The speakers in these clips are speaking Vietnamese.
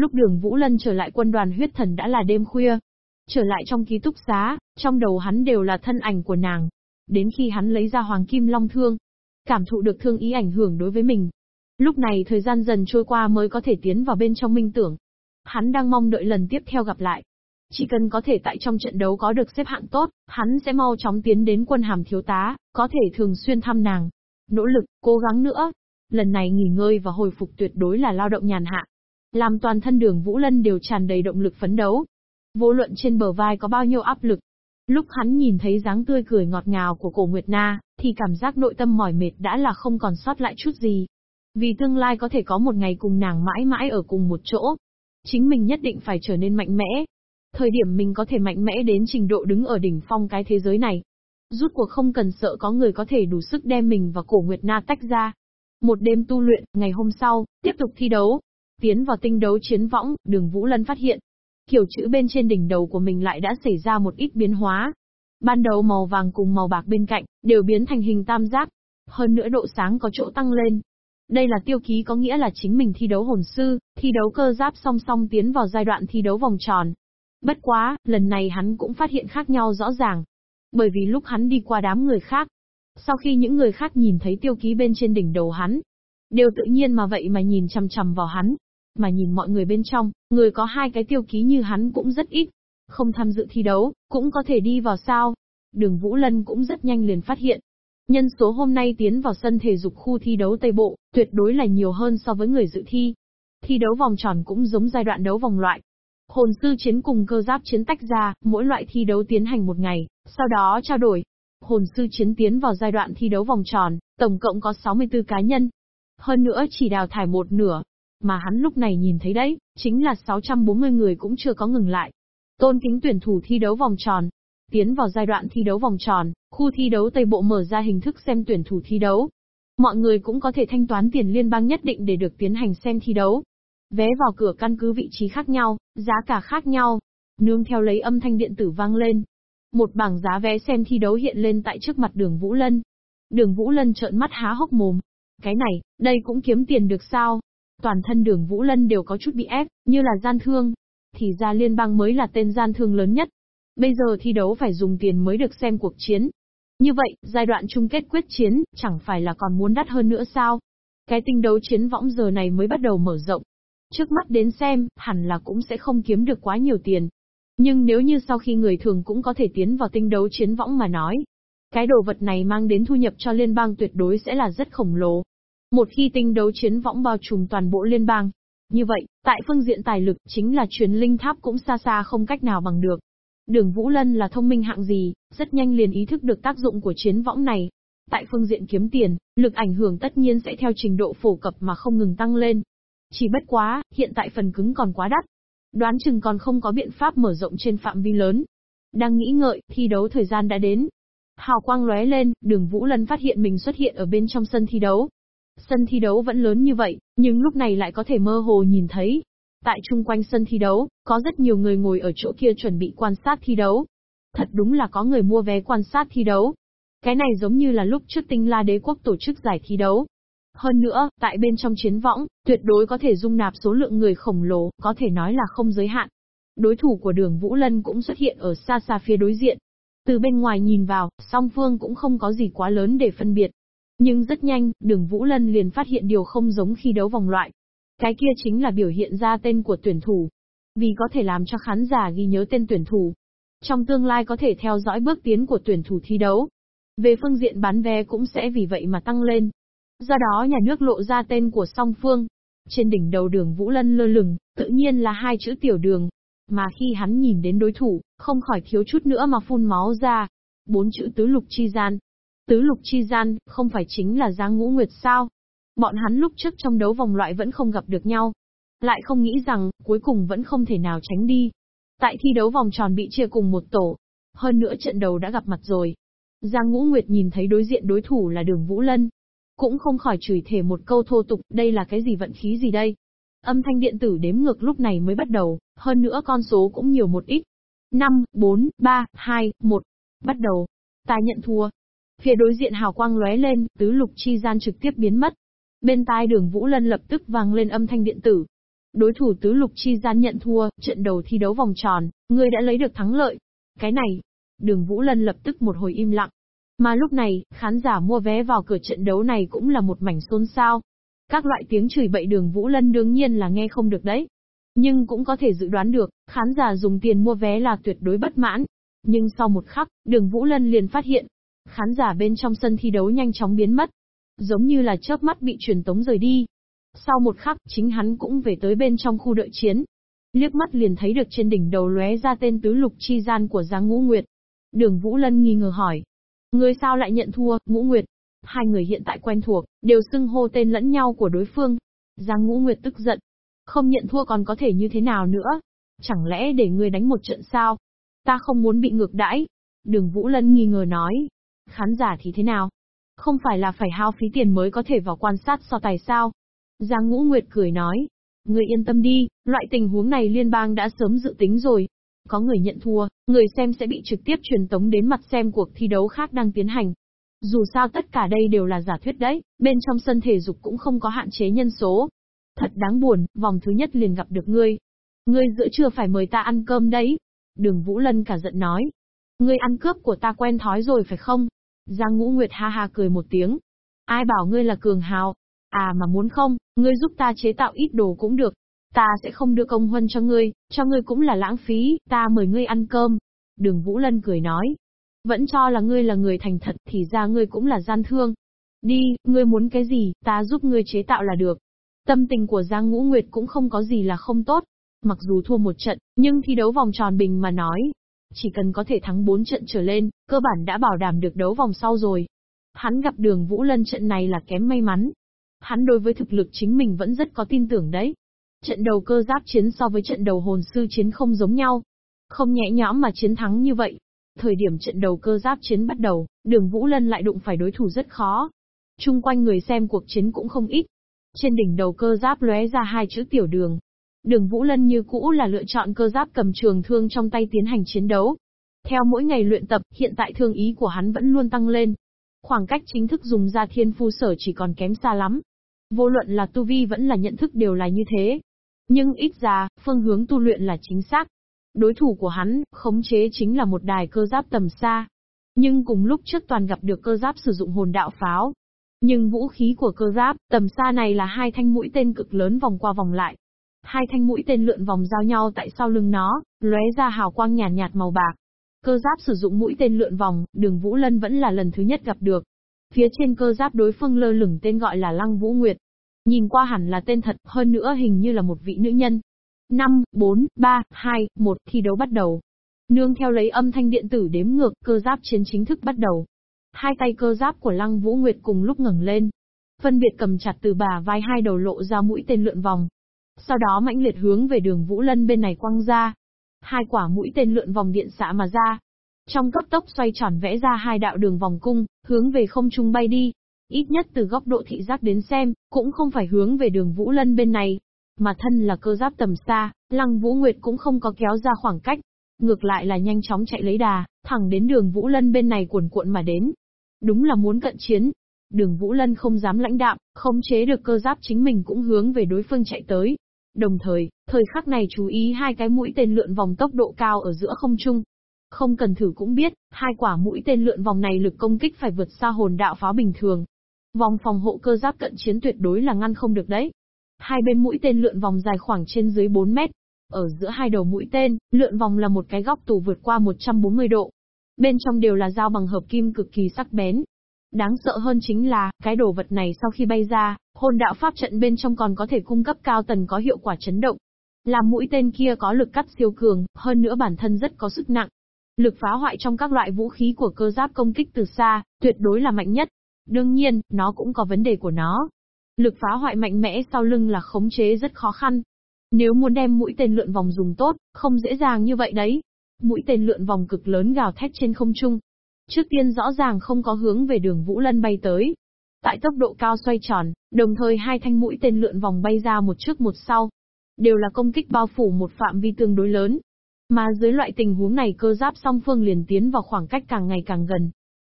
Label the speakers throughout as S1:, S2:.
S1: Lúc đường Vũ Lân trở lại quân đoàn huyết thần đã là đêm khuya. Trở lại trong ký túc xá, trong đầu hắn đều là thân ảnh của nàng. Đến khi hắn lấy ra hoàng kim long thương, cảm thụ được thương ý ảnh hưởng đối với mình. Lúc này thời gian dần trôi qua mới có thể tiến vào bên trong minh tưởng. Hắn đang mong đợi lần tiếp theo gặp lại. Chỉ cần có thể tại trong trận đấu có được xếp hạng tốt, hắn sẽ mau chóng tiến đến quân hàm thiếu tá, có thể thường xuyên thăm nàng. Nỗ lực, cố gắng nữa. Lần này nghỉ ngơi và hồi phục tuyệt đối là lao động nhàn hạ. Làm toàn thân đường Vũ Lân đều tràn đầy động lực phấn đấu. Vô luận trên bờ vai có bao nhiêu áp lực. Lúc hắn nhìn thấy dáng tươi cười ngọt ngào của cổ Nguyệt Na, thì cảm giác nội tâm mỏi mệt đã là không còn sót lại chút gì. Vì tương lai có thể có một ngày cùng nàng mãi mãi ở cùng một chỗ. Chính mình nhất định phải trở nên mạnh mẽ, Thời điểm mình có thể mạnh mẽ đến trình độ đứng ở đỉnh phong cái thế giới này. Rút cuộc không cần sợ có người có thể đủ sức đem mình và cổ Nguyệt Na tách ra. Một đêm tu luyện, ngày hôm sau, tiếp tục thi đấu. Tiến vào tinh đấu chiến võng, đường Vũ Lân phát hiện. Kiểu chữ bên trên đỉnh đầu của mình lại đã xảy ra một ít biến hóa. Ban đầu màu vàng cùng màu bạc bên cạnh, đều biến thành hình tam giác. Hơn nữa độ sáng có chỗ tăng lên, đây là tiêu ký có nghĩa là chính mình thi đấu hồn sư, thi đấu cơ giáp song song tiến vào giai đoạn thi đấu vòng tròn. Bất quá, lần này hắn cũng phát hiện khác nhau rõ ràng. Bởi vì lúc hắn đi qua đám người khác, sau khi những người khác nhìn thấy tiêu ký bên trên đỉnh đầu hắn, đều tự nhiên mà vậy mà nhìn chằm chằm vào hắn. Mà nhìn mọi người bên trong, người có hai cái tiêu ký như hắn cũng rất ít. Không tham dự thi đấu, cũng có thể đi vào sao. Đường Vũ Lân cũng rất nhanh liền phát hiện. Nhân số hôm nay tiến vào sân thể dục khu thi đấu Tây Bộ, tuyệt đối là nhiều hơn so với người dự thi. Thi đấu vòng tròn cũng giống giai đoạn đấu vòng loại, Hồn sư chiến cùng cơ giáp chiến tách ra, mỗi loại thi đấu tiến hành một ngày, sau đó trao đổi. Hồn sư chiến tiến vào giai đoạn thi đấu vòng tròn, tổng cộng có 64 cá nhân. Hơn nữa chỉ đào thải một nửa. Mà hắn lúc này nhìn thấy đấy, chính là 640 người cũng chưa có ngừng lại. Tôn kính tuyển thủ thi đấu vòng tròn. Tiến vào giai đoạn thi đấu vòng tròn, khu thi đấu Tây Bộ mở ra hình thức xem tuyển thủ thi đấu. Mọi người cũng có thể thanh toán tiền liên bang nhất định để được tiến hành xem thi đấu. Vé vào cửa căn cứ vị trí khác nhau, giá cả khác nhau. Nương theo lấy âm thanh điện tử vang lên. Một bảng giá vé xem thi đấu hiện lên tại trước mặt đường Vũ Lân. Đường Vũ Lân trợn mắt há hốc mồm. Cái này, đây cũng kiếm tiền được sao? Toàn thân đường Vũ Lân đều có chút bị ép, như là gian thương. Thì ra liên bang mới là tên gian thương lớn nhất. Bây giờ thi đấu phải dùng tiền mới được xem cuộc chiến. Như vậy, giai đoạn chung kết quyết chiến, chẳng phải là còn muốn đắt hơn nữa sao? Cái tinh đấu chiến võng giờ này mới bắt đầu mở rộng. Trước mắt đến xem, hẳn là cũng sẽ không kiếm được quá nhiều tiền. Nhưng nếu như sau khi người thường cũng có thể tiến vào tinh đấu chiến võng mà nói, cái đồ vật này mang đến thu nhập cho liên bang tuyệt đối sẽ là rất khổng lồ. Một khi tinh đấu chiến võng bao trùm toàn bộ liên bang, như vậy, tại phương diện tài lực chính là truyền linh tháp cũng xa xa không cách nào bằng được. Đường Vũ Lân là thông minh hạng gì, rất nhanh liền ý thức được tác dụng của chiến võng này. Tại phương diện kiếm tiền, lực ảnh hưởng tất nhiên sẽ theo trình độ phổ cập mà không ngừng tăng lên. Chỉ bất quá, hiện tại phần cứng còn quá đắt. Đoán chừng còn không có biện pháp mở rộng trên phạm vi lớn. Đang nghĩ ngợi, thi đấu thời gian đã đến. Hào quang lóe lên, đường Vũ Lân phát hiện mình xuất hiện ở bên trong sân thi đấu. Sân thi đấu vẫn lớn như vậy, nhưng lúc này lại có thể mơ hồ nhìn thấy. Tại chung quanh sân thi đấu, có rất nhiều người ngồi ở chỗ kia chuẩn bị quan sát thi đấu. Thật đúng là có người mua vé quan sát thi đấu. Cái này giống như là lúc trước tinh la đế quốc tổ chức giải thi đấu, hơn nữa, tại bên trong chiến võng, tuyệt đối có thể dung nạp số lượng người khổng lồ, có thể nói là không giới hạn. Đối thủ của đường Vũ Lân cũng xuất hiện ở xa xa phía đối diện. Từ bên ngoài nhìn vào, song phương cũng không có gì quá lớn để phân biệt. Nhưng rất nhanh, đường Vũ Lân liền phát hiện điều không giống khi đấu vòng loại. Cái kia chính là biểu hiện ra tên của tuyển thủ. Vì có thể làm cho khán giả ghi nhớ tên tuyển thủ. Trong tương lai có thể theo dõi bước tiến của tuyển thủ thi đấu. Về phương diện bán vé cũng sẽ vì vậy mà tăng lên. Do đó nhà nước lộ ra tên của song phương. Trên đỉnh đầu đường Vũ Lân lơ lửng, tự nhiên là hai chữ tiểu đường. Mà khi hắn nhìn đến đối thủ, không khỏi thiếu chút nữa mà phun máu ra. Bốn chữ tứ lục chi gian. Tứ lục chi gian, không phải chính là Giang Ngũ Nguyệt sao? Bọn hắn lúc trước trong đấu vòng loại vẫn không gặp được nhau. Lại không nghĩ rằng, cuối cùng vẫn không thể nào tránh đi. Tại thi đấu vòng tròn bị chia cùng một tổ. Hơn nữa trận đầu đã gặp mặt rồi. Giang Ngũ Nguyệt nhìn thấy đối diện đối thủ là đường Vũ Lân, cũng không khỏi chửi thề một câu thô tục, đây là cái gì vận khí gì đây? Âm thanh điện tử đếm ngược lúc này mới bắt đầu, hơn nữa con số cũng nhiều một ít. 5, 4, 3, 2, 1. Bắt đầu. Ta nhận thua. Phía đối diện hào quang lóe lên, tứ lục chi gian trực tiếp biến mất. Bên tai đường Vũ Lân lập tức vang lên âm thanh điện tử. Đối thủ tứ lục chi gian nhận thua, trận đầu thi đấu vòng tròn, ngươi đã lấy được thắng lợi. Cái này, đường Vũ Lân lập tức một hồi im lặng. Mà lúc này, khán giả mua vé vào cửa trận đấu này cũng là một mảnh xôn xao. Các loại tiếng chửi bậy đường Vũ Lân đương nhiên là nghe không được đấy. Nhưng cũng có thể dự đoán được, khán giả dùng tiền mua vé là tuyệt đối bất mãn. Nhưng sau một khắc, đường Vũ Lân liền phát hiện, khán giả bên trong sân thi đấu nhanh chóng biến mất. Giống như là chớp mắt bị truyền tống rời đi. Sau một khắc, chính hắn cũng về tới bên trong khu đợi chiến. Liếc mắt liền thấy được trên đỉnh đầu lóe ra tên tứ lục chi gian của Giang Ngũ Nguyệt. Đường Vũ Lân nghi ngờ hỏi. Người sao lại nhận thua, Ngũ Nguyệt? Hai người hiện tại quen thuộc, đều xưng hô tên lẫn nhau của đối phương. Giang Ngũ Nguyệt tức giận. Không nhận thua còn có thể như thế nào nữa? Chẳng lẽ để người đánh một trận sao? Ta không muốn bị ngược đãi. Đường Vũ Lân nghi ngờ nói. Khán giả thì thế nào? Không phải là phải hao phí tiền mới có thể vào quan sát so tài sao? Giang Ngũ Nguyệt cười nói. Người yên tâm đi, loại tình huống này liên bang đã sớm dự tính rồi. Có người nhận thua, người xem sẽ bị trực tiếp truyền tống đến mặt xem cuộc thi đấu khác đang tiến hành. Dù sao tất cả đây đều là giả thuyết đấy, bên trong sân thể dục cũng không có hạn chế nhân số. Thật đáng buồn, vòng thứ nhất liền gặp được ngươi. Ngươi giữa trưa phải mời ta ăn cơm đấy. Đường Vũ Lân cả giận nói. Ngươi ăn cướp của ta quen thói rồi phải không? Giang Ngũ Nguyệt ha ha cười một tiếng. Ai bảo ngươi là cường hào? À mà muốn không, ngươi giúp ta chế tạo ít đồ cũng được. Ta sẽ không đưa công huân cho ngươi, cho ngươi cũng là lãng phí, ta mời ngươi ăn cơm. Đường Vũ Lân cười nói. Vẫn cho là ngươi là người thành thật thì ra ngươi cũng là gian thương. Đi, ngươi muốn cái gì, ta giúp ngươi chế tạo là được. Tâm tình của Giang Ngũ Nguyệt cũng không có gì là không tốt. Mặc dù thua một trận, nhưng thi đấu vòng tròn bình mà nói, chỉ cần có thể thắng 4 trận trở lên, cơ bản đã bảo đảm được đấu vòng sau rồi. Hắn gặp đường Vũ Lân trận này là kém may mắn. Hắn đối với thực lực chính mình vẫn rất có tin tưởng đấy. Trận đầu cơ giáp chiến so với trận đầu hồn sư chiến không giống nhau. Không nhẹ nhõm mà chiến thắng như vậy. Thời điểm trận đầu cơ giáp chiến bắt đầu, đường Vũ Lân lại đụng phải đối thủ rất khó. Trung quanh người xem cuộc chiến cũng không ít. Trên đỉnh đầu cơ giáp lóe ra hai chữ tiểu đường, Đường Vũ Lân như cũ là lựa chọn cơ giáp cầm trường thương trong tay tiến hành chiến đấu. Theo mỗi ngày luyện tập, hiện tại thương ý của hắn vẫn luôn tăng lên. Khoảng cách chính thức dùng ra thiên phu sở chỉ còn kém xa lắm. Vô luận là tu vi vẫn là nhận thức đều là như thế. Nhưng ít ra, phương hướng tu luyện là chính xác. Đối thủ của hắn, khống chế chính là một đài cơ giáp tầm xa. Nhưng cùng lúc trước toàn gặp được cơ giáp sử dụng hồn đạo pháo. Nhưng vũ khí của cơ giáp, tầm xa này là hai thanh mũi tên cực lớn vòng qua vòng lại, Hai thanh mũi tên lượn vòng giao nhau tại sau lưng nó, lóe ra hào quang nhàn nhạt, nhạt màu bạc. Cơ giáp sử dụng mũi tên lượn vòng, đường Vũ Lân vẫn là lần thứ nhất gặp được. Phía trên cơ giáp đối phương lơ lửng tên gọi là Lăng Vũ Nguyệt. Nhìn qua hẳn là tên thật, hơn nữa hình như là một vị nữ nhân. 5, 4, 3, 2, 1, thi đấu bắt đầu. Nương theo lấy âm thanh điện tử đếm ngược, cơ giáp chiến chính thức bắt đầu. Hai tay cơ giáp của Lăng Vũ Nguyệt cùng lúc ngẩng lên. Phân biệt cầm chặt từ bà vai hai đầu lộ ra mũi tên lượn vòng, sau đó mãnh liệt hướng về đường Vũ Lân bên này quăng ra. Hai quả mũi tên lượn vòng điện xạ mà ra. Trong cấp tốc xoay tròn vẽ ra hai đạo đường vòng cung, hướng về không trung bay đi. Ít nhất từ góc độ thị giác đến xem, cũng không phải hướng về đường Vũ Lân bên này. Mà thân là cơ giáp tầm xa, Lăng Vũ Nguyệt cũng không có kéo ra khoảng cách. Ngược lại là nhanh chóng chạy lấy đà, thẳng đến đường Vũ Lân bên này cuộn cuộn mà đến. Đúng là muốn cận chiến, Đường Vũ Lân không dám lãnh đạm, khống chế được cơ giáp chính mình cũng hướng về đối phương chạy tới. Đồng thời, thời khắc này chú ý hai cái mũi tên lượn vòng tốc độ cao ở giữa không trung. Không cần thử cũng biết, hai quả mũi tên lượn vòng này lực công kích phải vượt xa hồn đạo pháo bình thường. Vòng phòng hộ cơ giáp cận chiến tuyệt đối là ngăn không được đấy. Hai bên mũi tên lượn vòng dài khoảng trên dưới 4 mét. Ở giữa hai đầu mũi tên, lượn vòng là một cái góc tù vượt qua 140 độ. Bên trong đều là dao bằng hợp kim cực kỳ sắc bén, Đáng sợ hơn chính là, cái đồ vật này sau khi bay ra, hồn đạo pháp trận bên trong còn có thể cung cấp cao tần có hiệu quả chấn động. Làm mũi tên kia có lực cắt siêu cường, hơn nữa bản thân rất có sức nặng. Lực phá hoại trong các loại vũ khí của cơ giáp công kích từ xa, tuyệt đối là mạnh nhất. Đương nhiên, nó cũng có vấn đề của nó. Lực phá hoại mạnh mẽ sau lưng là khống chế rất khó khăn. Nếu muốn đem mũi tên lượn vòng dùng tốt, không dễ dàng như vậy đấy. Mũi tên lượn vòng cực lớn gào thét trên không trung, Trước tiên rõ ràng không có hướng về đường Vũ Lân bay tới. Tại tốc độ cao xoay tròn, đồng thời hai thanh mũi tên lượn vòng bay ra một trước một sau. Đều là công kích bao phủ một phạm vi tương đối lớn. Mà dưới loại tình huống này cơ giáp song phương liền tiến vào khoảng cách càng ngày càng gần.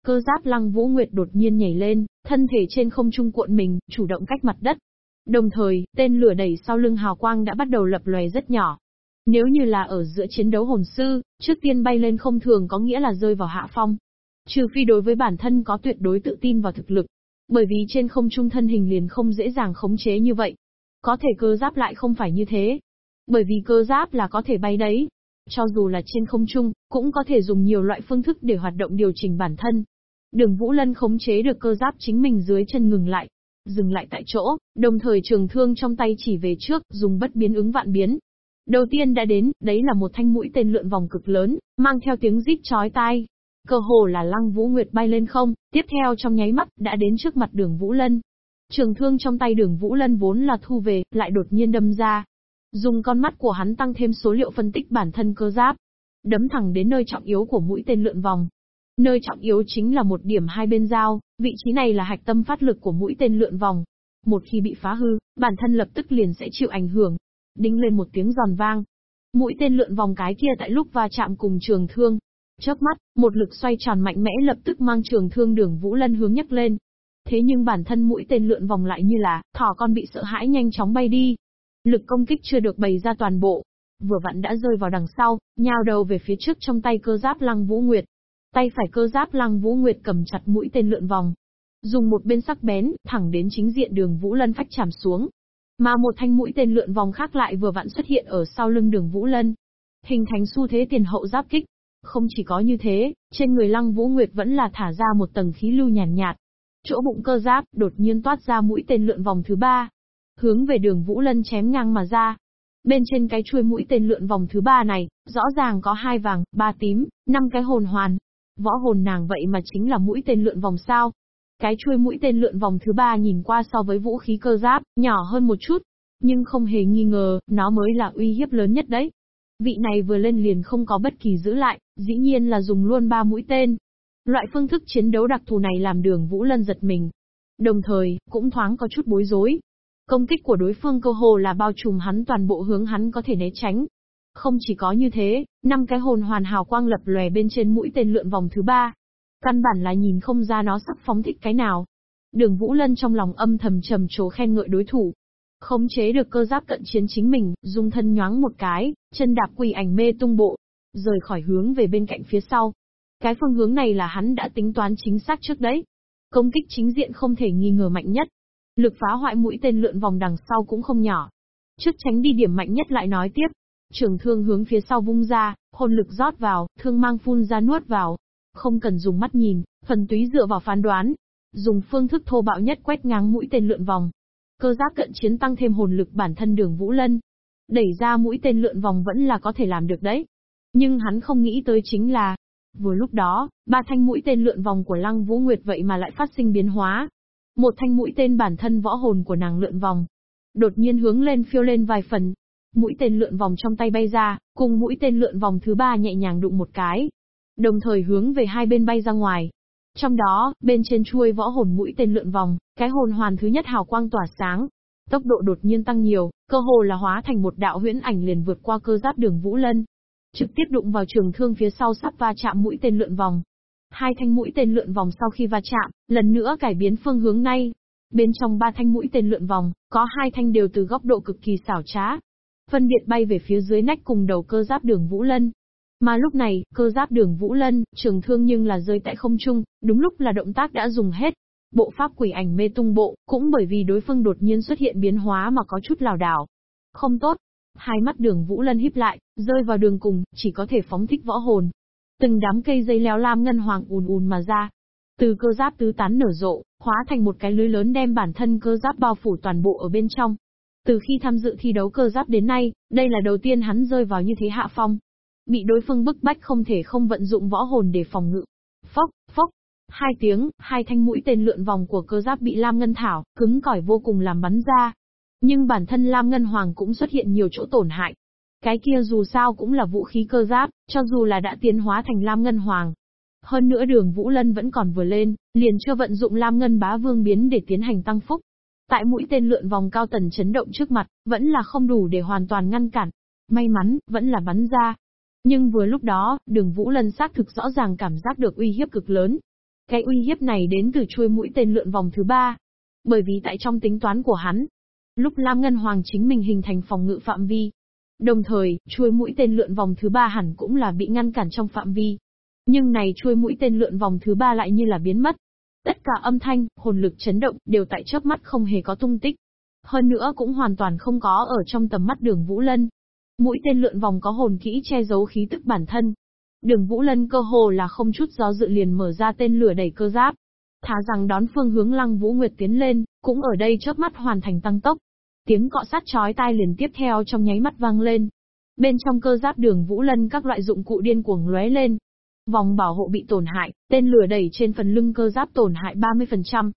S1: Cơ giáp lăng Vũ Nguyệt đột nhiên nhảy lên, thân thể trên không trung cuộn mình, chủ động cách mặt đất. Đồng thời, tên lửa đẩy sau lưng hào quang đã bắt đầu lập lòe rất nhỏ. Nếu như là ở giữa chiến đấu hồn sư, trước tiên bay lên không thường có nghĩa là rơi vào hạ phong. Trừ phi đối với bản thân có tuyệt đối tự tin vào thực lực. Bởi vì trên không trung thân hình liền không dễ dàng khống chế như vậy. Có thể cơ giáp lại không phải như thế. Bởi vì cơ giáp là có thể bay đấy. Cho dù là trên không trung, cũng có thể dùng nhiều loại phương thức để hoạt động điều chỉnh bản thân. Đường Vũ Lân khống chế được cơ giáp chính mình dưới chân ngừng lại. Dừng lại tại chỗ, đồng thời trường thương trong tay chỉ về trước, dùng bất biến ứng vạn biến. Đầu tiên đã đến, đấy là một thanh mũi tên lượn vòng cực lớn, mang theo tiếng rít chói tai. Cơ hồ là lăng Vũ Nguyệt bay lên không, tiếp theo trong nháy mắt, đã đến trước mặt đường Vũ Lân. Trường thương trong tay đường Vũ Lân vốn là thu về, lại đột nhiên đâm ra. Dùng con mắt của hắn tăng thêm số liệu phân tích bản thân cơ giáp. Đấm thẳng đến nơi trọng yếu của mũi tên lượn vòng. Nơi trọng yếu chính là một điểm hai bên giao, vị trí này là hạch tâm phát lực của mũi tên lượn vòng. Một khi bị phá hư, bản thân lập tức liền sẽ chịu ảnh hưởng. Đinh lên một tiếng giòn vang. Mũi tên lượn vòng cái kia tại lúc va chạm cùng trường thương. Chớp mắt, một lực xoay tròn mạnh mẽ lập tức mang trường thương đường Vũ Lân hướng nhấc lên. Thế nhưng bản thân mũi tên lượn vòng lại như là, thỏ con bị sợ hãi nhanh chóng bay đi. Lực công kích chưa được bày ra toàn bộ. Vừa vặn đã rơi vào đằng sau, nhào đầu về phía trước trong tay cơ giáp lăng Vũ Nguyệt. Tay phải cơ giáp lăng Vũ Nguyệt cầm chặt mũi tên lượn vòng. Dùng một bên sắc bén, thẳng đến chính diện đường Vũ Lân phách chạm xuống. Mà một thanh mũi tên lượn vòng khác lại vừa vặn xuất hiện ở sau lưng đường Vũ Lân. Hình thành xu thế tiền hậu giáp kích. Không chỉ có như thế, trên người lăng Vũ Nguyệt vẫn là thả ra một tầng khí lưu nhàn nhạt, nhạt. Chỗ bụng cơ giáp, đột nhiên toát ra mũi tên lượn vòng thứ ba. Hướng về đường Vũ Lân chém ngang mà ra. Bên trên cái chuôi mũi tên lượn vòng thứ ba này, rõ ràng có hai vàng, ba tím, năm cái hồn hoàn, Võ hồn nàng vậy mà chính là mũi tên lượn vòng sao. Cái chuôi mũi tên lượn vòng thứ ba nhìn qua so với vũ khí cơ giáp, nhỏ hơn một chút. Nhưng không hề nghi ngờ, nó mới là uy hiếp lớn nhất đấy. Vị này vừa lên liền không có bất kỳ giữ lại, dĩ nhiên là dùng luôn ba mũi tên. Loại phương thức chiến đấu đặc thù này làm đường Vũ Lân giật mình. Đồng thời, cũng thoáng có chút bối rối. Công kích của đối phương cơ hồ là bao trùm hắn toàn bộ hướng hắn có thể né tránh. Không chỉ có như thế, năm cái hồn hoàn hào quang lập lòe bên trên mũi tên lượn vòng thứ ba. Căn bản là nhìn không ra nó sắp phóng thích cái nào. Đường Vũ Lân trong lòng âm thầm trầm trồ khen ngợi đối thủ. Khống chế được cơ giáp cận chiến chính mình, dung thân nhoáng một cái, chân đạp quỳ ảnh mê tung bộ, rời khỏi hướng về bên cạnh phía sau. Cái phương hướng này là hắn đã tính toán chính xác trước đấy. Công kích chính diện không thể nghi ngờ mạnh nhất. Lực phá hoại mũi tên lượn vòng đằng sau cũng không nhỏ. Trước tránh đi điểm mạnh nhất lại nói tiếp, Trường thương hướng phía sau vung ra, hồn lực rót vào, thương mang phun ra nuốt vào. Không cần dùng mắt nhìn, phần túy dựa vào phán đoán. Dùng phương thức thô bạo nhất quét ngang mũi tên lượn vòng. Cơ giác cận chiến tăng thêm hồn lực bản thân đường Vũ Lân. Đẩy ra mũi tên lượn vòng vẫn là có thể làm được đấy. Nhưng hắn không nghĩ tới chính là, vừa lúc đó, ba thanh mũi tên lượn vòng của Lăng Vũ Nguyệt vậy mà lại phát sinh biến hóa. Một thanh mũi tên bản thân võ hồn của nàng lượn vòng. Đột nhiên hướng lên phiêu lên vài phần, Mũi tên lượn vòng trong tay bay ra, cùng mũi tên lượn vòng thứ ba nhẹ nhàng đụng một cái. Đồng thời hướng về hai bên bay ra ngoài. Trong đó, bên trên chuôi võ hồn mũi tên lượn vòng, cái hồn hoàn thứ nhất hào quang tỏa sáng. Tốc độ đột nhiên tăng nhiều, cơ hồ là hóa thành một đạo huyễn ảnh liền vượt qua cơ giáp đường Vũ Lân. Trực tiếp đụng vào trường thương phía sau sắp va chạm mũi tên lượn vòng. Hai thanh mũi tên lượn vòng sau khi va chạm, lần nữa cải biến phương hướng nay, Bên trong ba thanh mũi tên lượn vòng, có hai thanh đều từ góc độ cực kỳ xảo trá, phân biệt bay về phía dưới nách cùng đầu cơ giáp đường Vũ Lân. Mà lúc này, cơ giáp đường Vũ Lân, trường thương nhưng là rơi tại không trung, đúng lúc là động tác đã dùng hết. Bộ pháp quỷ ảnh mê tung bộ, cũng bởi vì đối phương đột nhiên xuất hiện biến hóa mà có chút lào đảo. Không tốt. Hai mắt đường Vũ Lân híp lại, rơi vào đường cùng, chỉ có thể phóng thích võ hồn. Từng đám cây dây leo lam ngân hoàng ùn ùn mà ra. Từ cơ giáp tứ tán nở rộ, hóa thành một cái lưới lớn đem bản thân cơ giáp bao phủ toàn bộ ở bên trong. Từ khi tham dự thi đấu cơ giáp đến nay, đây là đầu tiên hắn rơi vào như thế hạ phong. Bị đối phương bức bách không thể không vận dụng võ hồn để phòng ngự. Phốc, phốc. Hai tiếng, hai thanh mũi tên lượn vòng của cơ giáp bị Lam Ngân Thảo, cứng cỏi vô cùng làm bắn ra. Nhưng bản thân Lam Ngân Hoàng cũng xuất hiện nhiều chỗ tổn hại. Cái kia dù sao cũng là vũ khí cơ giáp, cho dù là đã tiến hóa thành Lam Ngân Hoàng. Hơn nữa đường Vũ Lân vẫn còn vừa lên, liền chưa vận dụng Lam Ngân bá vương biến để tiến hành tăng phúc. Tại mũi tên lượn vòng cao tần chấn động trước mặt, vẫn là không đủ để hoàn toàn ngăn cản. May mắn, vẫn là bắn ra. Nhưng vừa lúc đó, đường Vũ Lân xác thực rõ ràng cảm giác được uy hiếp cực lớn. Cái uy hiếp này đến từ chuôi mũi tên lượn vòng thứ ba. Bởi vì tại trong tính toán của hắn, Lúc Lam Ngân Hoàng chính mình hình thành phòng ngự phạm vi. Đồng thời, chuôi mũi tên lượn vòng thứ ba hẳn cũng là bị ngăn cản trong phạm vi. Nhưng này chuôi mũi tên lượn vòng thứ ba lại như là biến mất. Tất cả âm thanh, hồn lực chấn động đều tại chớp mắt không hề có tung tích. Hơn nữa cũng hoàn toàn không có ở trong tầm mắt đường Vũ Lân. Mũi tên lượn vòng có hồn kỹ che giấu khí tức bản thân. Đường Vũ Lân cơ hồ là không chút do dự liền mở ra tên lửa đẩy cơ giáp. Thả rằng đón phương hướng Lăng Vũ Nguyệt tiến lên, cũng ở đây chớp mắt hoàn thành tăng tốc. Tiếng cọ sát chói tai liền tiếp theo trong nháy mắt vang lên. Bên trong cơ giáp đường Vũ Lân các loại dụng cụ điên cuồng lóe lên. Vòng bảo hộ bị tổn hại, tên lửa đẩy trên phần lưng cơ giáp tổn hại 30%.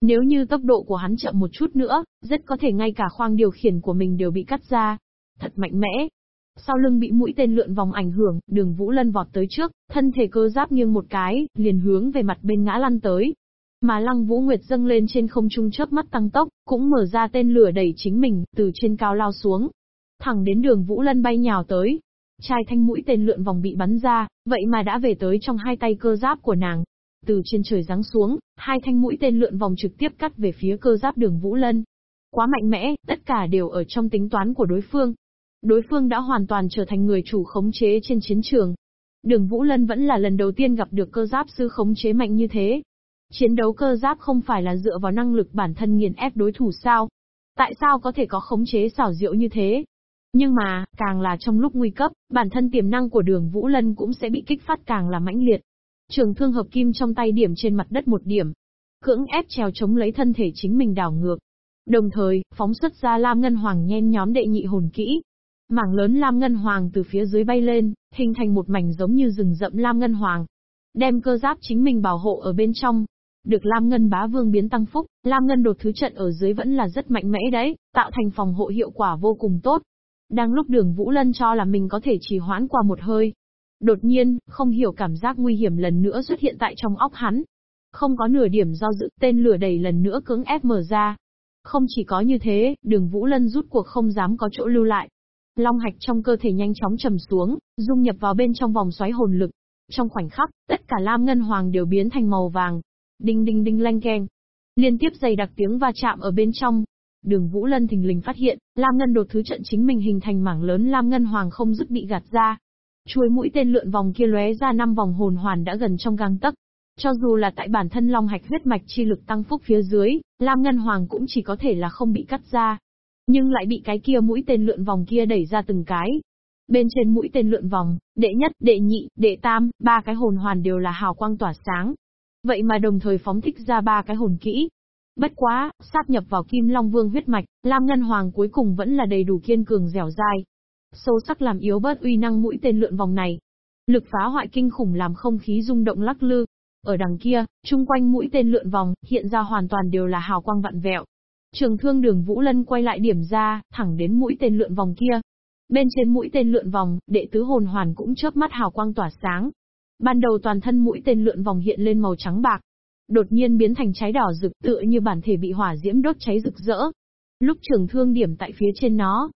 S1: Nếu như tốc độ của hắn chậm một chút nữa, rất có thể ngay cả khoang điều khiển của mình đều bị cắt ra. Thật mạnh mẽ. Sau lưng bị mũi tên lượn vòng ảnh hưởng, đường Vũ Lân vọt tới trước, thân thể cơ giáp nghiêng một cái, liền hướng về mặt bên ngã lăn tới. Mà Lăng Vũ Nguyệt dâng lên trên không trung chớp mắt tăng tốc, cũng mở ra tên lửa đẩy chính mình, từ trên cao lao xuống. Thẳng đến đường Vũ Lân bay nhào tới. Trai thanh mũi tên lượn vòng bị bắn ra, vậy mà đã về tới trong hai tay cơ giáp của nàng. Từ trên trời giáng xuống, hai thanh mũi tên lượn vòng trực tiếp cắt về phía cơ giáp đường Vũ Lân. Quá mạnh mẽ, tất cả đều ở trong tính toán của đối phương. Đối phương đã hoàn toàn trở thành người chủ khống chế trên chiến trường. Đường Vũ Lân vẫn là lần đầu tiên gặp được cơ giáp sư khống chế mạnh như thế, Chiến đấu cơ giáp không phải là dựa vào năng lực bản thân nghiền ép đối thủ sao? Tại sao có thể có khống chế xảo diệu như thế? Nhưng mà, càng là trong lúc nguy cấp, bản thân tiềm năng của đường Vũ Lân cũng sẽ bị kích phát càng là mãnh liệt. Trường thương hợp kim trong tay điểm trên mặt đất một điểm. Cưỡng ép trèo chống lấy thân thể chính mình đảo ngược. Đồng thời, phóng xuất ra Lam Ngân Hoàng nhen nhóm đệ nhị hồn kỹ. Mảng lớn Lam Ngân Hoàng từ phía dưới bay lên, hình thành một mảnh giống như rừng rậm Lam Ngân Hoàng. Đem cơ giáp chính mình bảo hộ ở bên trong, được Lam Ngân bá vương biến tăng phúc, Lam Ngân đột thứ trận ở dưới vẫn là rất mạnh mẽ đấy, tạo thành phòng hộ hiệu quả vô cùng tốt. Đang lúc đường Vũ Lân cho là mình có thể trì hoãn qua một hơi. Đột nhiên, không hiểu cảm giác nguy hiểm lần nữa xuất hiện tại trong óc hắn. Không có nửa điểm do dự, tên lửa đầy lần nữa cưỡng ép mở ra. Không chỉ có như thế, đường Vũ Lân rút cuộc không dám có chỗ lưu lại. Long hạch trong cơ thể nhanh chóng trầm xuống, dung nhập vào bên trong vòng xoáy hồn lực. Trong khoảnh khắc, tất cả lam ngân hoàng đều biến thành màu vàng, Đinh đinh đinh lanh keng. Liên tiếp dày đặc tiếng va chạm ở bên trong. Đường Vũ Lân thình lình phát hiện, Lam Ngân đột thứ trận chính mình hình thành mảng lớn Lam Ngân Hoàng không dứt bị gạt ra. Chuối mũi tên lượn vòng kia lóe ra năm vòng hồn hoàn đã gần trong gang tấc. Cho dù là tại bản thân long hạch huyết mạch chi lực tăng phúc phía dưới, Lam Ngân Hoàng cũng chỉ có thể là không bị cắt ra. Nhưng lại bị cái kia mũi tên lượn vòng kia đẩy ra từng cái. Bên trên mũi tên lượn vòng, đệ nhất, đệ nhị, đệ tam, ba cái hồn hoàn đều là hào quang tỏa sáng, Vậy mà đồng thời phóng thích ra ba cái hồn kỹ. Bất quá, sáp nhập vào Kim Long Vương huyết mạch, Lam Ngân Hoàng cuối cùng vẫn là đầy đủ kiên cường dẻo dai. Sâu sắc làm yếu bớt uy năng mũi tên lượn vòng này. Lực phá hoại kinh khủng làm không khí rung động lắc lư. Ở đằng kia, chung quanh mũi tên lượn vòng, hiện ra hoàn toàn đều là hào quang vạn vẹo. Trường thương đường Vũ Lân quay lại điểm ra, thẳng đến mũi tên lượn vòng kia. Bên trên mũi tên lượn vòng, đệ tứ hồn hoàn cũng chớp mắt hào quang tỏa sáng, Ban đầu toàn thân mũi tên lượn vòng hiện lên màu trắng bạc, đột nhiên biến thành cháy đỏ rực tựa như bản thể bị hỏa diễm đốt cháy rực rỡ. Lúc trường thương điểm tại phía trên nó,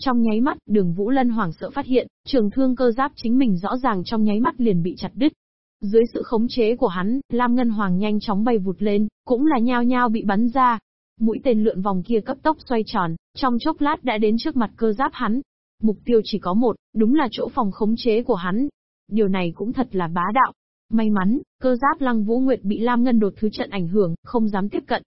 S1: trong nháy mắt, đường Vũ Lân hoảng sợ phát hiện, trường thương cơ giáp chính mình rõ ràng trong nháy mắt liền bị chặt đứt. Dưới sự khống chế của hắn, Lam Ngân Hoàng nhanh chóng bay vụt lên, cũng là nhao nhao bị bắn ra. Mũi tên lượn vòng kia cấp tốc xoay tròn, trong chốc lát đã đến trước mặt cơ giáp hắn. Mục tiêu chỉ có một, đúng là chỗ phòng khống chế của hắn, Điều này cũng thật là bá đạo. May mắn, cơ giáp Lăng Vũ Nguyệt bị Lam Ngân đột thứ trận ảnh hưởng, không dám tiếp cận.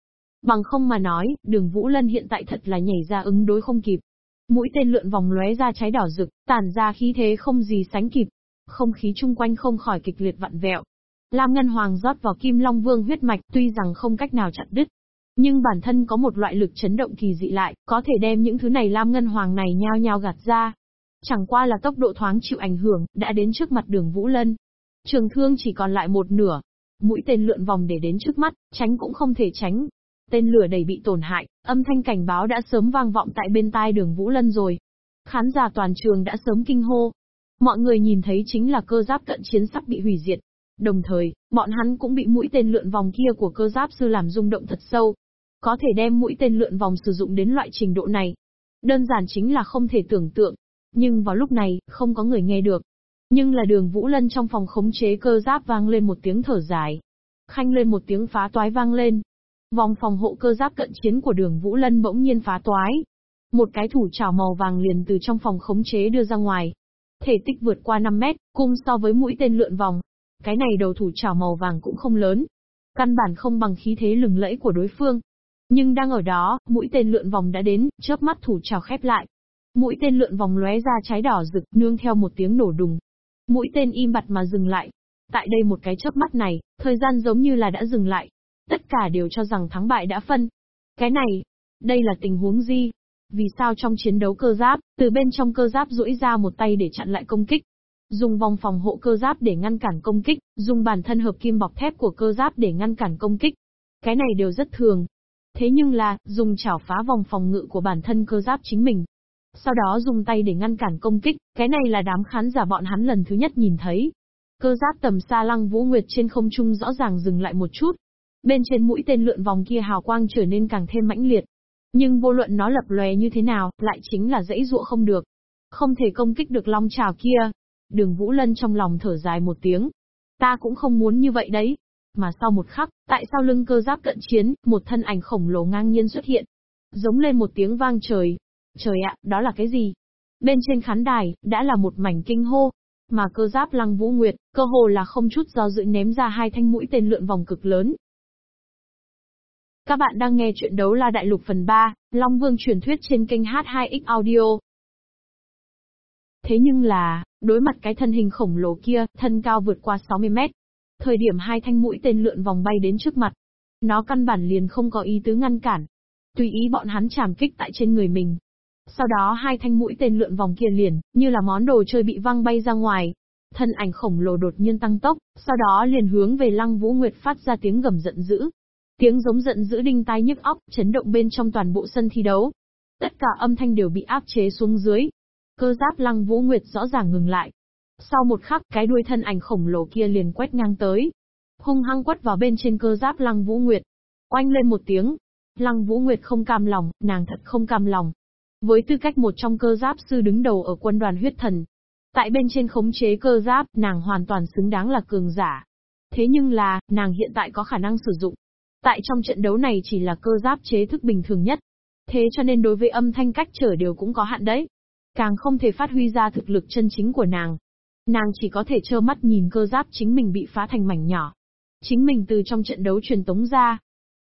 S1: Bằng không mà nói, đường Vũ Lân hiện tại thật là nhảy ra ứng đối không kịp. Mũi tên lượn vòng lóe ra trái đỏ rực, tản ra khí thế không gì sánh kịp. Không khí chung quanh không khỏi kịch liệt vặn vẹo. Lam Ngân Hoàng rót vào Kim Long Vương huyết mạch tuy rằng không cách nào chặn đứt. Nhưng bản thân có một loại lực chấn động kỳ dị lại, có thể đem những thứ này Lam Ngân Hoàng này nhao nhao gạt ra, Chẳng qua là tốc độ thoáng chịu ảnh hưởng, đã đến trước mặt đường Vũ Lân. Trường thương chỉ còn lại một nửa. Mũi tên lượn vòng để đến trước mắt, tránh cũng không thể tránh. Tên lửa đầy bị tổn hại, âm thanh cảnh báo đã sớm vang vọng tại bên tai đường Vũ Lân rồi. Khán giả toàn trường đã sớm kinh hô. Mọi người nhìn thấy chính là cơ giáp cận chiến sắp bị hủy diệt. Đồng thời, bọn hắn cũng bị mũi tên lượn vòng kia của cơ giáp sư làm rung động thật sâu. Có thể đem mũi tên lượn vòng sử dụng đến loại trình độ này. Đơn giản chính là không thể tưởng tượng. Nhưng vào lúc này, không có người nghe được. Nhưng là đường Vũ Lân trong phòng khống chế cơ giáp vang lên một tiếng thở dài. Khanh lên một tiếng phá toái vang lên. Vòng phòng hộ cơ giáp cận chiến của đường Vũ Lân bỗng nhiên phá toái. Một cái thủ trảo màu vàng liền từ trong phòng khống chế đưa ra ngoài. Thể tích vượt qua 5 mét, cung so với mũi tên lượn vòng. Cái này đầu thủ trảo màu vàng cũng không lớn. Căn bản không bằng khí thế lừng lẫy của đối phương. Nhưng đang ở đó, mũi tên lượn vòng đã đến, chớp mắt thủ trảo khép lại. Mũi tên lượn vòng lóe ra trái đỏ rực, nương theo một tiếng nổ đùng. Mũi tên im bặt mà dừng lại. Tại đây một cái chớp mắt này, thời gian giống như là đã dừng lại. Tất cả đều cho rằng thắng bại đã phân. Cái này, đây là tình huống gì? Vì sao trong chiến đấu cơ giáp, từ bên trong cơ giáp duỗi ra một tay để chặn lại công kích? Dùng vòng phòng hộ cơ giáp để ngăn cản công kích, dùng bản thân hợp kim bọc thép của cơ giáp để ngăn cản công kích. Cái này đều rất thường. Thế nhưng là, dùng chảo phá vòng phòng ngự của bản thân cơ giáp chính mình. Sau đó dùng tay để ngăn cản công kích, cái này là đám khán giả bọn hắn lần thứ nhất nhìn thấy. Cơ giáp tầm xa lăng vũ nguyệt trên không trung rõ ràng dừng lại một chút, Bên trên mũi tên lượn vòng kia hào quang trở nên càng thêm mãnh liệt. Nhưng vô luận nó lập lòe như thế nào, lại chính là dãy dụa không được. Không thể công kích được long trào kia. Đường Vũ Lân trong lòng thở dài một tiếng. Ta cũng không muốn như vậy đấy. Mà sau một khắc, tại sau lưng cơ giáp cận chiến, một thân ảnh khổng lồ ngang nhiên xuất hiện. Giống lên một tiếng vang trời. Trời ạ, đó là cái gì? Bên trên khán đài, đã là một mảnh kinh hô. Mà cơ giáp lăng vũ nguyệt, cơ hồ là không chút do dự ném ra hai thanh mũi tên lượn vòng cực lớn, các bạn đang nghe chuyện đấu la đại lục phần 3, Long Vương truyền thuyết trên kênh H2X Audio. Thế nhưng là, đối mặt cái thân hình khổng lồ kia, thân cao vượt qua 60 mét. Thời điểm hai thanh mũi tên lượn vòng bay đến trước mặt. Nó căn bản liền không có ý tứ ngăn cản. Tùy ý bọn hắn chảm kích tại trên người mình. Sau đó hai thanh mũi tên lượn vòng kia liền, như là món đồ chơi bị văng bay ra ngoài. Thân ảnh khổng lồ đột nhiên tăng tốc, sau đó liền hướng về Lăng Vũ Nguyệt phát ra tiếng gầm giận dữ. Tiếng giống giận dữ đinh tai nhức óc, chấn động bên trong toàn bộ sân thi đấu. Tất cả âm thanh đều bị áp chế xuống dưới. Cơ giáp lăng vũ nguyệt rõ ràng ngừng lại. Sau một khắc, cái đuôi thân ảnh khổng lồ kia liền quét ngang tới. Hung hăng quất vào bên trên cơ giáp lăng vũ nguyệt. Oanh lên một tiếng. Lăng vũ nguyệt không cam lòng, nàng thật không cam lòng. Với tư cách một trong cơ giáp sư đứng đầu ở quân đoàn huyết thần. Tại bên trên khống chế cơ giáp, nàng hoàn toàn xứng đáng là cường giả. Thế nhưng là, nàng hiện tại có khả năng sử dụng, Tại trong trận đấu này chỉ là cơ giáp chế thức bình thường nhất. Thế cho nên đối với âm thanh cách trở đều cũng có hạn đấy. Càng không thể phát huy ra thực lực chân chính của nàng. Nàng chỉ có thể trơ mắt nhìn cơ giáp chính mình bị phá thành mảnh nhỏ. Chính mình từ trong trận đấu truyền tống ra.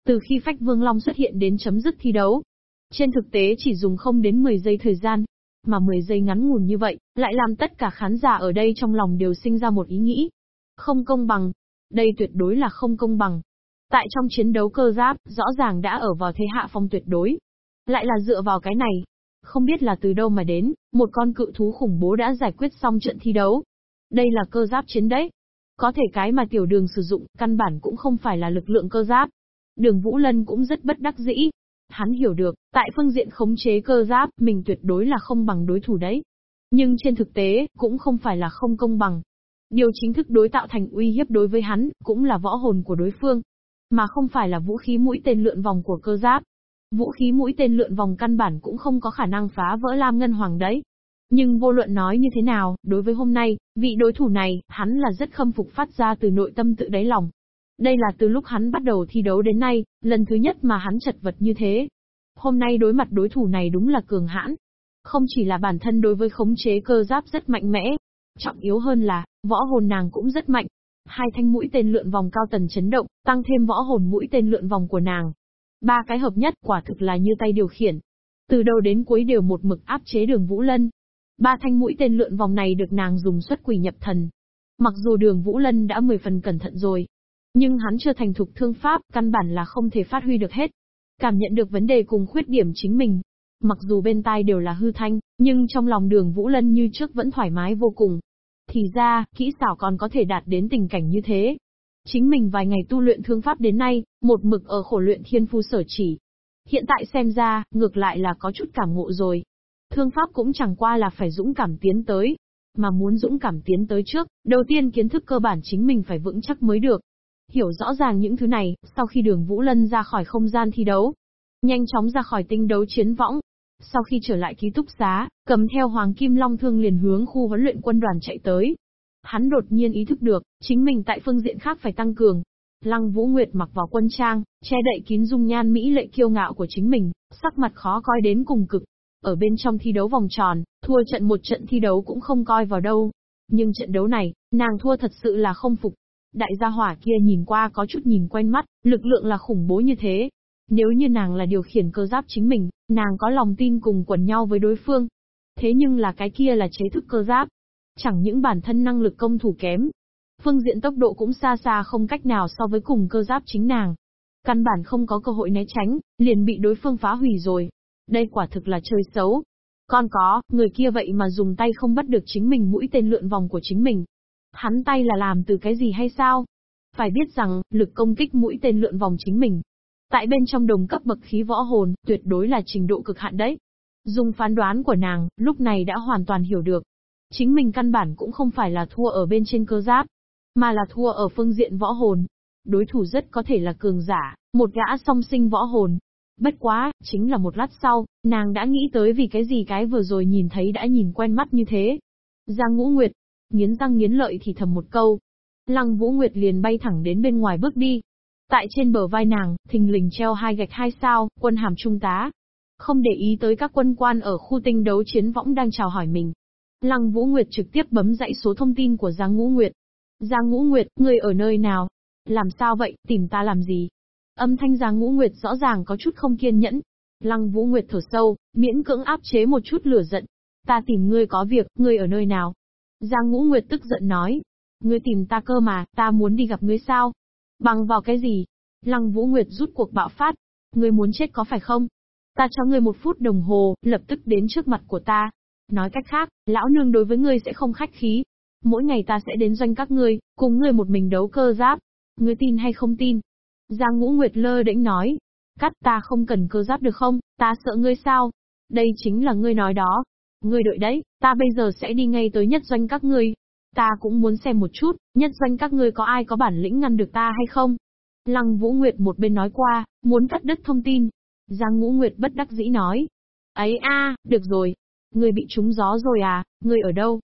S1: Từ khi Phách Vương Long xuất hiện đến chấm dứt thi đấu. Trên thực tế chỉ dùng không đến 10 giây thời gian. Mà 10 giây ngắn ngủn như vậy, lại làm tất cả khán giả ở đây trong lòng đều sinh ra một ý nghĩ. Không công bằng. Đây tuyệt đối là không công bằng. Tại trong chiến đấu cơ giáp, rõ ràng đã ở vào thế hạ phong tuyệt đối. Lại là dựa vào cái này. Không biết là từ đâu mà đến, một con cự thú khủng bố đã giải quyết xong trận thi đấu. Đây là cơ giáp chiến đấy. Có thể cái mà tiểu đường sử dụng, căn bản cũng không phải là lực lượng cơ giáp. Đường Vũ Lân cũng rất bất đắc dĩ. Hắn hiểu được, tại phương diện khống chế cơ giáp, mình tuyệt đối là không bằng đối thủ đấy. Nhưng trên thực tế, cũng không phải là không công bằng. Điều chính thức đối tạo thành uy hiếp đối với hắn, cũng là võ hồn của đối phương. Mà không phải là vũ khí mũi tên lượn vòng của cơ giáp. Vũ khí mũi tên lượn vòng căn bản cũng không có khả năng phá vỡ Lam Ngân Hoàng đấy. Nhưng vô luận nói như thế nào, đối với hôm nay, vị đối thủ này, hắn là rất khâm phục phát ra từ nội tâm tự đáy lòng. Đây là từ lúc hắn bắt đầu thi đấu đến nay, lần thứ nhất mà hắn chật vật như thế. Hôm nay đối mặt đối thủ này đúng là cường hãn. Không chỉ là bản thân đối với khống chế cơ giáp rất mạnh mẽ, trọng yếu hơn là, võ hồn nàng cũng rất mạnh. Hai thanh mũi tên lượn vòng cao tần chấn động, tăng thêm võ hồn mũi tên lượn vòng của nàng. Ba cái hợp nhất quả thực là như tay điều khiển. Từ đầu đến cuối đều một mực áp chế đường Vũ Lân. Ba thanh mũi tên lượn vòng này được nàng dùng xuất quỷ nhập thần. Mặc dù đường Vũ Lân đã mười phần cẩn thận rồi. Nhưng hắn chưa thành thục thương pháp, căn bản là không thể phát huy được hết. Cảm nhận được vấn đề cùng khuyết điểm chính mình. Mặc dù bên tai đều là hư thanh, nhưng trong lòng đường Vũ Lân như trước vẫn thoải mái vô cùng. Thì ra, kỹ xảo còn có thể đạt đến tình cảnh như thế. Chính mình vài ngày tu luyện thương pháp đến nay, một mực ở khổ luyện thiên phu sở chỉ. Hiện tại xem ra, ngược lại là có chút cảm ngộ rồi. Thương pháp cũng chẳng qua là phải dũng cảm tiến tới. Mà muốn dũng cảm tiến tới trước, đầu tiên kiến thức cơ bản chính mình phải vững chắc mới được. Hiểu rõ ràng những thứ này, sau khi đường Vũ Lân ra khỏi không gian thi đấu, nhanh chóng ra khỏi tinh đấu chiến võng, sau khi trở lại ký túc xá, cầm theo Hoàng Kim Long Thương liền hướng khu huấn luyện quân đoàn chạy tới. Hắn đột nhiên ý thức được, chính mình tại phương diện khác phải tăng cường. Lăng Vũ Nguyệt mặc vào quân trang, che đậy kín dung nhan mỹ lệ kiêu ngạo của chính mình, sắc mặt khó coi đến cùng cực. Ở bên trong thi đấu vòng tròn, thua trận một trận thi đấu cũng không coi vào đâu. Nhưng trận đấu này, nàng thua thật sự là không phục. Đại gia hỏa kia nhìn qua có chút nhìn quen mắt, lực lượng là khủng bố như thế. Nếu như nàng là điều khiển cơ giáp chính mình, nàng có lòng tin cùng quần nhau với đối phương. Thế nhưng là cái kia là chế thức cơ giáp. Chẳng những bản thân năng lực công thủ kém, phương diện tốc độ cũng xa xa không cách nào so với cùng cơ giáp chính nàng. Căn bản không có cơ hội né tránh, liền bị đối phương phá hủy rồi. Đây quả thực là chơi xấu. con có, người kia vậy mà dùng tay không bắt được chính mình mũi tên lượn vòng của chính mình. Hắn tay là làm từ cái gì hay sao? Phải biết rằng, lực công kích mũi tên lượn vòng chính mình. Tại bên trong đồng cấp bậc khí võ hồn, tuyệt đối là trình độ cực hạn đấy. Dùng phán đoán của nàng, lúc này đã hoàn toàn hiểu được. Chính mình căn bản cũng không phải là thua ở bên trên cơ giáp, mà là thua ở phương diện võ hồn. Đối thủ rất có thể là cường giả, một gã song sinh võ hồn. Bất quá, chính là một lát sau, nàng đã nghĩ tới vì cái gì cái vừa rồi nhìn thấy đã nhìn quen mắt như thế. Giang Ngũ Nguyệt, nghiến răng nghiến lợi thì thầm một câu. Lăng Vũ Nguyệt liền bay thẳng đến bên ngoài bước đi. Tại trên bờ vai nàng, thình lình treo hai gạch hai sao, quân hàm trung tá. Không để ý tới các quân quan ở khu tinh đấu chiến võng đang chào hỏi mình. Lăng Vũ Nguyệt trực tiếp bấm dãy số thông tin của Giang Ngũ Nguyệt. Giang Ngũ Nguyệt, ngươi ở nơi nào? Làm sao vậy, tìm ta làm gì? Âm thanh Giang Ngũ Nguyệt rõ ràng có chút không kiên nhẫn. Lăng Vũ Nguyệt thở sâu, miễn cưỡng áp chế một chút lửa giận. Ta tìm ngươi có việc, ngươi ở nơi nào? Giang Ngũ Nguyệt tức giận nói. Ngươi tìm ta cơ mà, ta muốn đi gặp ngươi sao? Bằng vào cái gì? Lăng Vũ Nguyệt rút cuộc bạo phát. Ngươi muốn chết có phải không? Ta cho ngươi một phút đồng hồ, lập tức đến trước mặt của ta. Nói cách khác, lão nương đối với ngươi sẽ không khách khí, Mỗi ngày ta sẽ đến doanh các ngươi, cùng ngươi một mình đấu cơ giáp. Ngươi tin hay không tin? Giang Ngũ Nguyệt lơ đễnh nói. Cắt ta không cần cơ giáp được không, ta sợ ngươi sao? Đây chính là ngươi nói đó. Ngươi đợi đấy, ta bây giờ sẽ đi ngay tới nhất doanh các ngươi. Ta cũng muốn xem một chút, nhất doanh các ngươi có ai có bản lĩnh ngăn được ta hay không? Lăng Vũ Nguyệt một bên nói qua, muốn cắt đứt thông tin. Giang Ngũ Nguyệt bất đắc dĩ nói. Ấy a, được rồi. Ngươi bị trúng gió rồi à, ngươi ở đâu?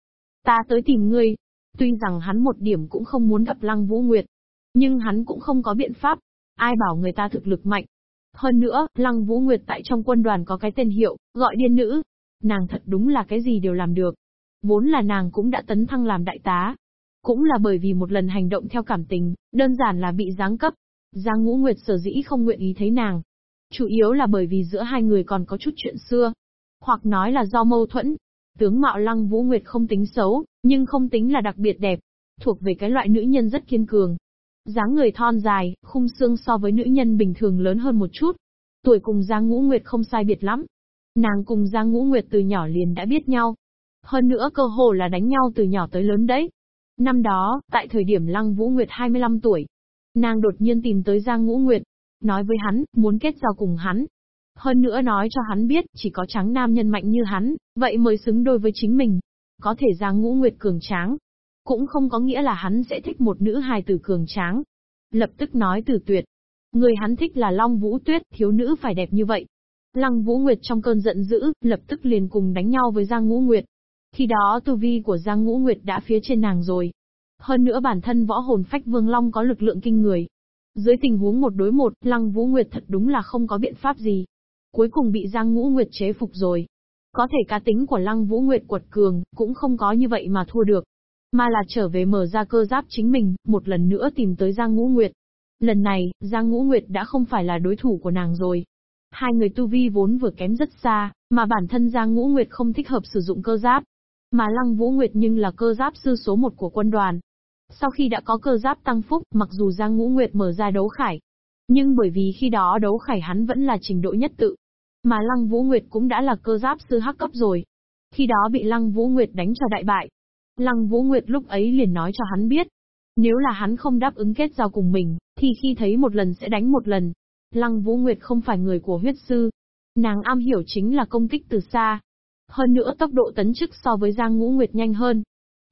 S1: Ta tới tìm ngươi. Tuy rằng hắn một điểm cũng không muốn gặp Lăng Vũ Nguyệt, nhưng hắn cũng không có biện pháp. Ai bảo người ta thực lực mạnh. Hơn nữa, Lăng Vũ Nguyệt tại trong quân đoàn có cái tên hiệu, gọi điên nữ. Nàng thật đúng là cái gì đều làm được. Vốn là nàng cũng đã tấn thăng làm đại tá. Cũng là bởi vì một lần hành động theo cảm tình, đơn giản là bị giáng cấp. Giang Ngũ Nguyệt sở dĩ không nguyện ý thấy nàng. Chủ yếu là bởi vì giữa hai người còn có chút chuyện xưa. Hoặc nói là do mâu thuẫn, Tướng mạo Lăng Vũ Nguyệt không tính xấu, nhưng không tính là đặc biệt đẹp. Thuộc về cái loại nữ nhân rất kiên cường dáng người thon dài, khung xương so với nữ nhân bình thường lớn hơn một chút. Tuổi cùng Giang Ngũ Nguyệt không sai biệt lắm. Nàng cùng Giang Ngũ Nguyệt từ nhỏ liền đã biết nhau. Hơn nữa cơ hồ là đánh nhau từ nhỏ tới lớn đấy. Năm đó, tại thời điểm Lăng Vũ Nguyệt 25 tuổi, nàng đột nhiên tìm tới Giang Ngũ Nguyệt, nói với hắn, muốn kết giao cùng hắn, hơn nữa nói cho hắn biết, chỉ có trắng nam nhân mạnh như hắn, vậy mới xứng đôi với chính mình. Có thể giang ngũ nguyệt cường tráng. Cũng không có nghĩa là hắn sẽ thích một nữ hài tử cường tráng. Lập tức nói từ tuyệt. Người hắn thích là Long Vũ Tuyết, thiếu nữ phải đẹp như vậy. Lăng Vũ Nguyệt trong cơn giận dữ, lập tức liền cùng đánh nhau với Giang Ngũ Nguyệt. Khi đó tu vi của Giang Ngũ Nguyệt đã phía trên nàng rồi. Hơn nữa bản thân võ hồn phách Vương Long có lực lượng kinh người. Dưới tình huống một đối một, Lăng Vũ Nguyệt thật đúng là không có biện pháp gì. Cuối cùng bị Giang Ngũ Nguyệt chế phục rồi. Có thể cá tính của Lăng Vũ Nguyệt quật cường, cũng không có như vậy mà thua được. Mà là trở về mở ra cơ giáp chính mình, một lần nữa tìm tới Giang Ngũ Nguyệt. Lần này, Giang Ngũ Nguyệt đã không phải là đối thủ của nàng rồi. Hai người tu vi vốn vừa kém rất xa, mà bản thân Giang Ngũ Nguyệt không thích hợp sử dụng cơ giáp. Mà Lăng Vũ Nguyệt nhưng là cơ giáp sư số một của quân đoàn. Sau khi đã có cơ giáp tăng phúc, mặc dù Giang Ngũ Nguyệt mở ra đấu khải, nhưng bởi vì khi đó đấu khải hắn vẫn là trình độ nhất tự, mà Lăng Vũ Nguyệt cũng đã là cơ giáp sư hắc cấp rồi. Khi đó bị Lăng Vũ Nguyệt đánh cho đại bại. Lăng Vũ Nguyệt lúc ấy liền nói cho hắn biết. Nếu là hắn không đáp ứng kết giao cùng mình, thì khi thấy một lần sẽ đánh một lần. Lăng Vũ Nguyệt không phải người của huyết sư. Nàng am hiểu chính là công kích từ xa. Hơn nữa tốc độ tấn chức so với Giang Ngũ Nguyệt nhanh hơn.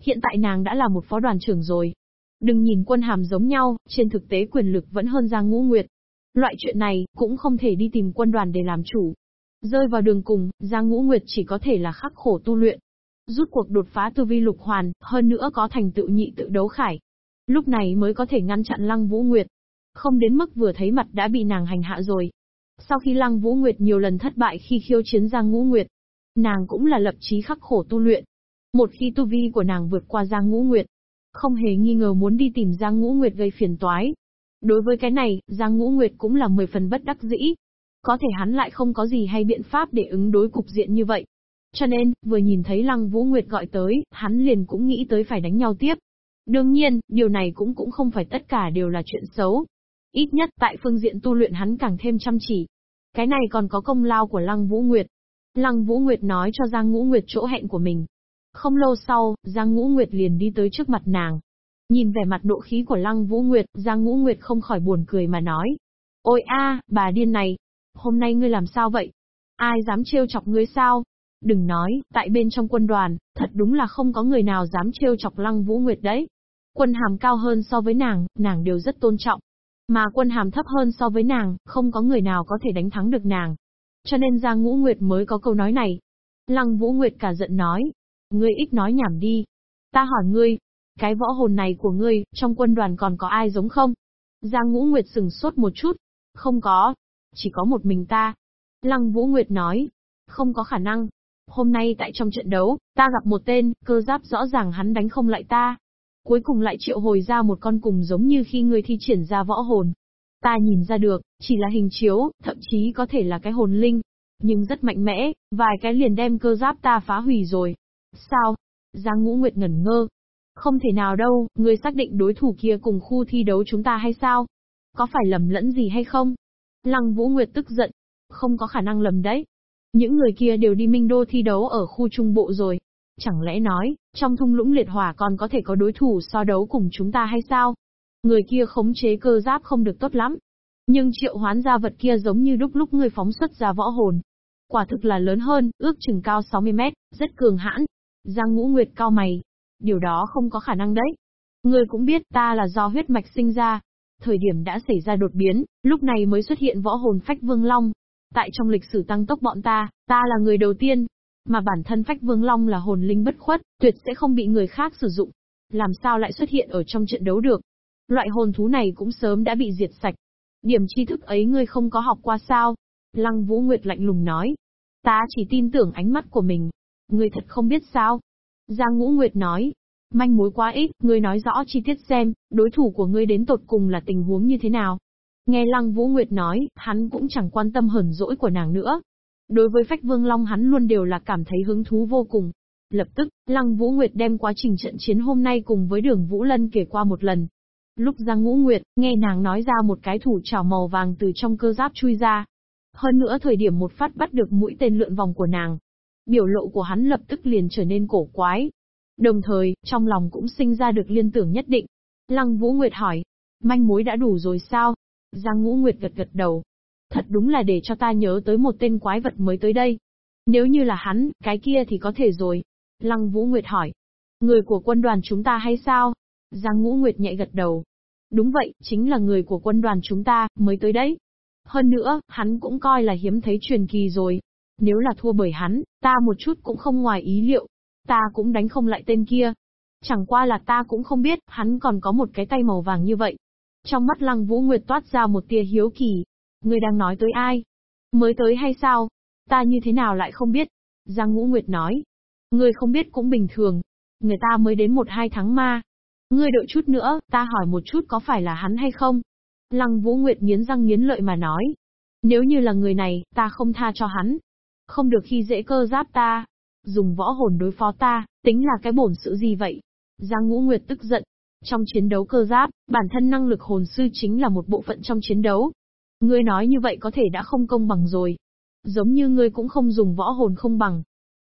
S1: Hiện tại nàng đã là một phó đoàn trưởng rồi. Đừng nhìn quân hàm giống nhau, trên thực tế quyền lực vẫn hơn Giang Ngũ Nguyệt. Loại chuyện này, cũng không thể đi tìm quân đoàn để làm chủ. Rơi vào đường cùng, Giang Ngũ Nguyệt chỉ có thể là khắc khổ tu luyện. Rút cuộc đột phá tu vi lục hoàn, hơn nữa có thành tựu nhị tự đấu khải. Lúc này mới có thể ngăn chặn Lăng Vũ Nguyệt. không đến mức vừa thấy mặt đã bị nàng hành hạ rồi. Sau khi Lăng Vũ Nguyệt nhiều lần thất bại khi khiêu chiến Giang Ngũ Nguyệt, nàng cũng là lập chí khắc khổ tu luyện. Một khi tu vi của nàng vượt qua Giang Ngũ Nguyệt, không hề nghi ngờ muốn đi tìm Giang Ngũ Nguyệt gây phiền toái. Đối với cái này, Giang Ngũ Nguyệt cũng là mười phần bất đắc dĩ. Có thể hắn lại không có gì hay biện pháp để ứng đối cục diện như vậy. Cho nên, vừa nhìn thấy Lăng Vũ Nguyệt gọi tới, hắn liền cũng nghĩ tới phải đánh nhau tiếp. Đương nhiên, điều này cũng cũng không phải tất cả đều là chuyện xấu. Ít nhất tại phương diện tu luyện hắn càng thêm chăm chỉ. Cái này còn có công lao của Lăng Vũ Nguyệt. Lăng Vũ Nguyệt nói cho Giang Ngũ Nguyệt chỗ hẹn của mình. Không lâu sau, Giang Ngũ Nguyệt liền đi tới trước mặt nàng. Nhìn vẻ mặt độ khí của Lăng Vũ Nguyệt, Giang Ngũ Nguyệt không khỏi buồn cười mà nói. Ôi a, bà điên này, hôm nay ngươi làm sao vậy? Ai dám trêu chọc ngươi sao? Đừng nói, tại bên trong quân đoàn, thật đúng là không có người nào dám trêu chọc Lăng Vũ Nguyệt đấy. Quân hàm cao hơn so với nàng, nàng đều rất tôn trọng. Mà quân hàm thấp hơn so với nàng, không có người nào có thể đánh thắng được nàng. Cho nên Giang Ngũ Nguyệt mới có câu nói này. Lăng Vũ Nguyệt cả giận nói. Ngươi ít nói nhảm đi. Ta hỏi ngươi, cái võ hồn này của ngươi, trong quân đoàn còn có ai giống không? Giang Ngũ Nguyệt sừng sốt một chút. Không có. Chỉ có một mình ta. Lăng Vũ Nguyệt nói. Không có khả năng. Hôm nay tại trong trận đấu, ta gặp một tên, cơ giáp rõ ràng hắn đánh không lại ta. Cuối cùng lại triệu hồi ra một con cùng giống như khi ngươi thi triển ra võ hồn. Ta nhìn ra được, chỉ là hình chiếu, thậm chí có thể là cái hồn linh. Nhưng rất mạnh mẽ, vài cái liền đem cơ giáp ta phá hủy rồi. Sao? Giang Ngũ Nguyệt ngẩn ngơ. Không thể nào đâu, ngươi xác định đối thủ kia cùng khu thi đấu chúng ta hay sao? Có phải lầm lẫn gì hay không? Lăng Vũ Nguyệt tức giận. Không có khả năng lầm đấy. Những người kia đều đi Minh Đô thi đấu ở khu trung bộ rồi. Chẳng lẽ nói, trong thung lũng liệt hỏa còn có thể có đối thủ so đấu cùng chúng ta hay sao? Người kia khống chế cơ giáp không được tốt lắm. Nhưng triệu hoán ra vật kia giống như lúc lúc người phóng xuất ra võ hồn. Quả thực là lớn hơn, ước chừng cao 60 mét, rất cường hãn. Giang ngũ nguyệt cao mày. Điều đó không có khả năng đấy. Người cũng biết ta là do huyết mạch sinh ra. Thời điểm đã xảy ra đột biến, lúc này mới xuất hiện võ hồn phách vương long. Tại trong lịch sử tăng tốc bọn ta, ta là người đầu tiên. Mà bản thân phách vương long là hồn linh bất khuất, tuyệt sẽ không bị người khác sử dụng. Làm sao lại xuất hiện ở trong trận đấu được? Loại hồn thú này cũng sớm đã bị diệt sạch. Điểm tri thức ấy ngươi không có học qua sao? Lăng Vũ Nguyệt lạnh lùng nói. Ta chỉ tin tưởng ánh mắt của mình. Ngươi thật không biết sao? Giang Ngũ Nguyệt nói. Manh mối quá ít, ngươi nói rõ chi tiết xem, đối thủ của ngươi đến tột cùng là tình huống như thế nào. Nghe Lăng Vũ Nguyệt nói, hắn cũng chẳng quan tâm hờn dỗi của nàng nữa. Đối với Phách Vương Long hắn luôn đều là cảm thấy hứng thú vô cùng. Lập tức, Lăng Vũ Nguyệt đem quá trình trận chiến hôm nay cùng với đường Vũ Lân kể qua một lần. Lúc Giang Ngũ Nguyệt, nghe nàng nói ra một cái thủ trào màu vàng từ trong cơ giáp chui ra. Hơn nữa thời điểm một phát bắt được mũi tên lượn vòng của nàng. Biểu lộ của hắn lập tức liền trở nên cổ quái. Đồng thời, trong lòng cũng sinh ra được liên tưởng nhất định. Lăng Vũ Nguyệt hỏi, manh mối đã đủ rồi sao? Giang Ngũ Nguyệt gật gật đầu. Thật đúng là để cho ta nhớ tới một tên quái vật mới tới đây. Nếu như là hắn, cái kia thì có thể rồi. Lăng Vũ Nguyệt hỏi. Người của quân đoàn chúng ta hay sao? Giang Ngũ Nguyệt nhạy gật đầu. Đúng vậy, chính là người của quân đoàn chúng ta, mới tới đấy. Hơn nữa, hắn cũng coi là hiếm thấy truyền kỳ rồi. Nếu là thua bởi hắn, ta một chút cũng không ngoài ý liệu. Ta cũng đánh không lại tên kia. Chẳng qua là ta cũng không biết, hắn còn có một cái tay màu vàng như vậy. Trong mắt Lăng Vũ Nguyệt toát ra một tia hiếu kỳ. Ngươi đang nói tới ai? Mới tới hay sao? Ta như thế nào lại không biết? Giang Ngũ Nguyệt nói. Ngươi không biết cũng bình thường. Người ta mới đến một hai tháng ma. Ngươi đợi chút nữa, ta hỏi một chút có phải là hắn hay không? Lăng Vũ Nguyệt nghiến răng nghiến lợi mà nói. Nếu như là người này, ta không tha cho hắn. Không được khi dễ cơ giáp ta. Dùng võ hồn đối phó ta, tính là cái bổn sự gì vậy? Giang Ngũ Nguyệt tức giận. Trong chiến đấu cơ giáp, bản thân năng lực hồn sư chính là một bộ phận trong chiến đấu. Ngươi nói như vậy có thể đã không công bằng rồi. Giống như ngươi cũng không dùng võ hồn không bằng.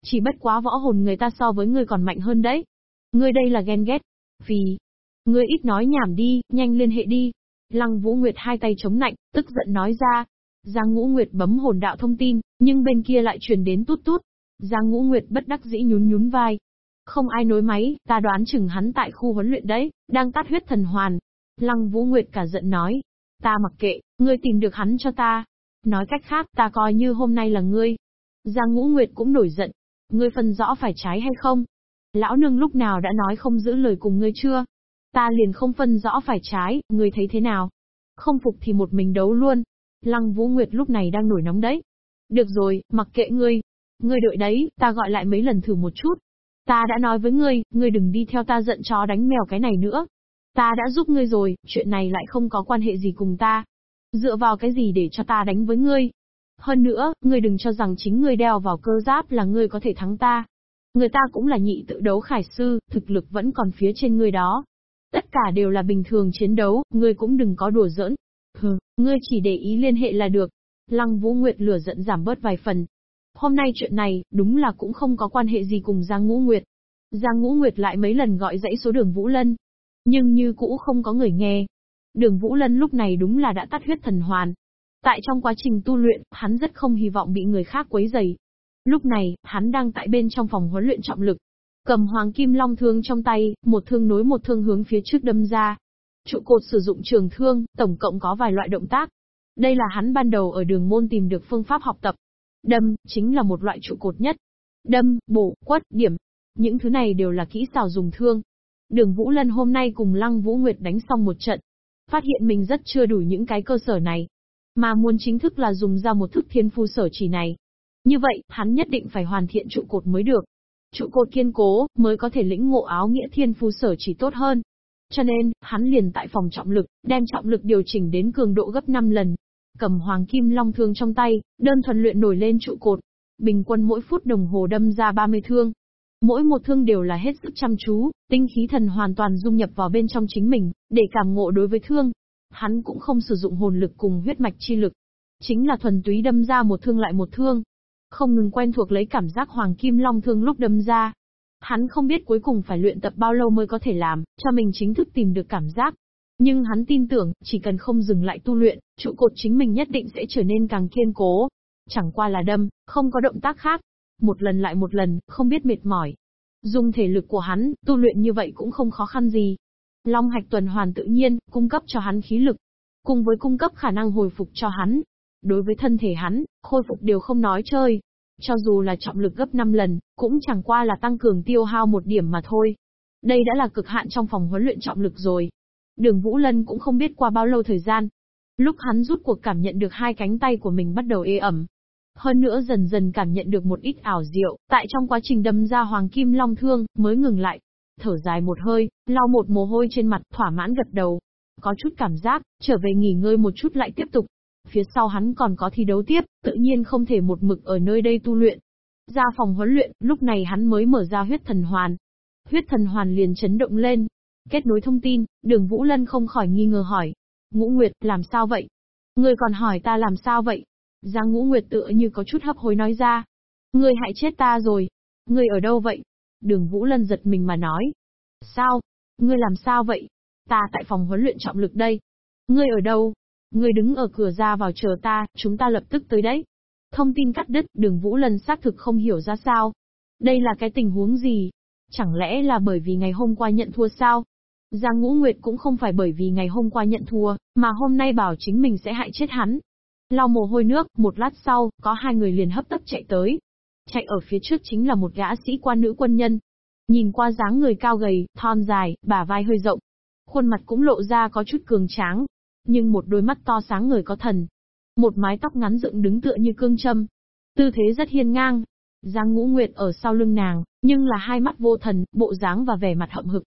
S1: Chỉ bất quá võ hồn người ta so với ngươi còn mạnh hơn đấy. Ngươi đây là ghen ghét. Vì, ngươi ít nói nhảm đi, nhanh liên hệ đi. Lăng Vũ Nguyệt hai tay chống nạnh, tức giận nói ra. Giang Ngũ Nguyệt bấm hồn đạo thông tin, nhưng bên kia lại truyền đến tút tút. Giang Ngũ Nguyệt bất đắc dĩ nhún nhún vai. Không ai nối máy, ta đoán chừng hắn tại khu huấn luyện đấy, đang tắt huyết thần hoàn. Lăng Vũ Nguyệt cả giận nói. Ta mặc kệ, ngươi tìm được hắn cho ta. Nói cách khác, ta coi như hôm nay là ngươi. Giang Ngũ Nguyệt cũng nổi giận. Ngươi phân rõ phải trái hay không? Lão nương lúc nào đã nói không giữ lời cùng ngươi chưa? Ta liền không phân rõ phải trái, ngươi thấy thế nào? Không phục thì một mình đấu luôn. Lăng Vũ Nguyệt lúc này đang nổi nóng đấy. Được rồi, mặc kệ ngươi. Ngươi đợi đấy, ta gọi lại mấy lần thử một chút. Ta đã nói với ngươi, ngươi đừng đi theo ta giận chó đánh mèo cái này nữa. Ta đã giúp ngươi rồi, chuyện này lại không có quan hệ gì cùng ta. Dựa vào cái gì để cho ta đánh với ngươi? Hơn nữa, ngươi đừng cho rằng chính ngươi đeo vào cơ giáp là ngươi có thể thắng ta. Người ta cũng là nhị tự đấu khải sư, thực lực vẫn còn phía trên ngươi đó. Tất cả đều là bình thường chiến đấu, ngươi cũng đừng có đùa giỡn. Hừ, ngươi chỉ để ý liên hệ là được. Lăng Vũ Nguyệt lửa giận giảm bớt vài phần. Hôm nay chuyện này, đúng là cũng không có quan hệ gì cùng Giang Ngũ Nguyệt. Giang Ngũ Nguyệt lại mấy lần gọi dãy số đường Vũ Lân. Nhưng như cũ không có người nghe. Đường Vũ Lân lúc này đúng là đã tắt huyết thần hoàn. Tại trong quá trình tu luyện, hắn rất không hy vọng bị người khác quấy rầy. Lúc này, hắn đang tại bên trong phòng huấn luyện trọng lực. Cầm hoàng kim long thương trong tay, một thương nối một thương hướng phía trước đâm ra. Trụ cột sử dụng trường thương, tổng cộng có vài loại động tác. Đây là hắn ban đầu ở đường môn tìm được phương pháp học tập. Đâm, chính là một loại trụ cột nhất. Đâm, bổ, quất, điểm. Những thứ này đều là kỹ xảo dùng thương. Đường Vũ Lân hôm nay cùng Lăng Vũ Nguyệt đánh xong một trận. Phát hiện mình rất chưa đủ những cái cơ sở này. Mà muốn chính thức là dùng ra một thức thiên phu sở chỉ này. Như vậy, hắn nhất định phải hoàn thiện trụ cột mới được. Trụ cột kiên cố, mới có thể lĩnh ngộ áo nghĩa thiên phu sở chỉ tốt hơn. Cho nên, hắn liền tại phòng trọng lực, đem trọng lực điều chỉnh đến cường độ gấp 5 lần. Cầm hoàng kim long thương trong tay, đơn thuần luyện nổi lên trụ cột. Bình quân mỗi phút đồng hồ đâm ra 30 thương. Mỗi một thương đều là hết sức chăm chú, tinh khí thần hoàn toàn dung nhập vào bên trong chính mình, để cảm ngộ đối với thương. Hắn cũng không sử dụng hồn lực cùng huyết mạch chi lực. Chính là thuần túy đâm ra một thương lại một thương. Không ngừng quen thuộc lấy cảm giác hoàng kim long thương lúc đâm ra. Hắn không biết cuối cùng phải luyện tập bao lâu mới có thể làm, cho mình chính thức tìm được cảm giác. Nhưng hắn tin tưởng, chỉ cần không dừng lại tu luyện, trụ cột chính mình nhất định sẽ trở nên càng kiên cố. Chẳng qua là đâm, không có động tác khác. Một lần lại một lần, không biết mệt mỏi. Dùng thể lực của hắn, tu luyện như vậy cũng không khó khăn gì. Long hạch tuần hoàn tự nhiên, cung cấp cho hắn khí lực. Cùng với cung cấp khả năng hồi phục cho hắn, Đối với thân thể hắn, khôi phục đều không nói chơi. Cho dù là trọng lực gấp 5 lần, cũng chẳng qua là tăng cường tiêu hao một điểm mà thôi. Đây đã là cực hạn trong phòng huấn luyện trọng lực rồi. Đường Vũ Lân cũng không biết qua bao lâu thời gian. Lúc hắn rút cuộc cảm nhận được hai cánh tay của mình bắt đầu ê ẩm. Hơn nữa dần dần cảm nhận được một ít ảo diệu, tại trong quá trình đâm ra hoàng kim long thương, mới ngừng lại. Thở dài một hơi, lau một mồ hôi trên mặt, thỏa mãn gật đầu. Có chút cảm giác, trở về nghỉ ngơi một chút lại tiếp tục. Phía sau hắn còn có thi đấu tiếp, tự nhiên không thể một mực ở nơi đây tu luyện. Ra phòng huấn luyện, lúc này hắn mới mở ra huyết thần hoàn. Huyết thần hoàn liền chấn động lên. Kết nối thông tin, đường Vũ Lân không khỏi nghi ngờ hỏi. Ngũ Nguyệt, làm sao vậy? Người còn hỏi ta làm sao vậy? Giang Ngũ Nguyệt tựa như có chút hấp hối nói ra. Người hại chết ta rồi. Người ở đâu vậy? Đường Vũ Lân giật mình mà nói. Sao? Ngươi làm sao vậy? Ta tại phòng huấn luyện trọng lực đây. Ngươi ở đâu? Ngươi đứng ở cửa ra vào chờ ta, chúng ta lập tức tới đấy. Thông tin cắt đứt, đường Vũ Lân xác thực không hiểu ra sao. Đây là cái tình huống gì? Chẳng lẽ là bởi vì ngày hôm qua nhận thua sao? Giang Ngũ Nguyệt cũng không phải bởi vì ngày hôm qua nhận thua, mà hôm nay bảo chính mình sẽ hại chết hắn. Lau mồ hôi nước, một lát sau, có hai người liền hấp tấp chạy tới. Chạy ở phía trước chính là một gã sĩ quan nữ quân nhân. Nhìn qua dáng người cao gầy, thon dài, bả vai hơi rộng. Khuôn mặt cũng lộ ra có chút cường tráng, nhưng một đôi mắt to sáng người có thần. Một mái tóc ngắn dựng đứng tựa như cương châm. Tư thế rất hiên ngang. Giang Ngũ Nguyệt ở sau lưng nàng, nhưng là hai mắt vô thần, bộ dáng và vẻ mặt hậm hực.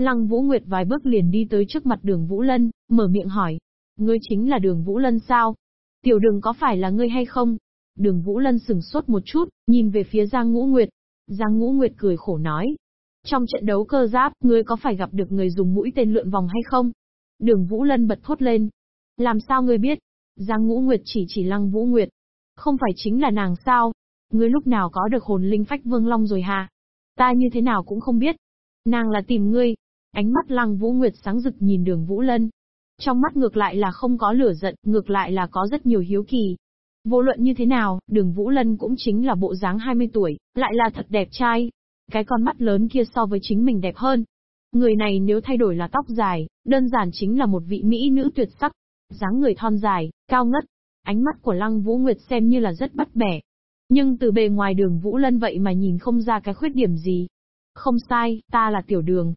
S1: Lăng Vũ Nguyệt vài bước liền đi tới trước mặt đường Vũ Lân, mở miệng hỏi. Ngươi chính là đường Vũ Lân sao? Tiểu đường có phải là ngươi hay không? Đường Vũ Lân sừng sốt một chút, nhìn về phía Giang Ngũ Nguyệt. Giang Ngũ Nguyệt cười khổ nói. Trong trận đấu cơ giáp, ngươi có phải gặp được người dùng mũi tên lượn vòng hay không? Đường Vũ Lân bật thốt lên. Làm sao ngươi biết? Giang Ngũ Nguyệt chỉ chỉ Lăng Vũ Nguyệt. Không phải chính là nàng sao? Ngươi lúc nào có được hồn linh phách vương long rồi hả? Ta như thế nào cũng không biết. Nàng là tìm ngươi. Ánh mắt Lăng Vũ Nguyệt sáng rực nhìn đường Vũ Lân. Trong mắt ngược lại là không có lửa giận, ngược lại là có rất nhiều hiếu kỳ. Vô luận như thế nào, đường Vũ Lân cũng chính là bộ dáng 20 tuổi, lại là thật đẹp trai. Cái con mắt lớn kia so với chính mình đẹp hơn, Người này nếu thay đổi là tóc dài, đơn giản chính là một vị mỹ nữ tuyệt sắc. dáng người thon dài, cao ngất. Ánh mắt của Lăng Vũ Nguyệt xem như là rất bắt bẻ. Nhưng từ bề ngoài đường Vũ Lân vậy mà nhìn không ra cái khuyết điểm gì. Không sai, ta là tiểu đường.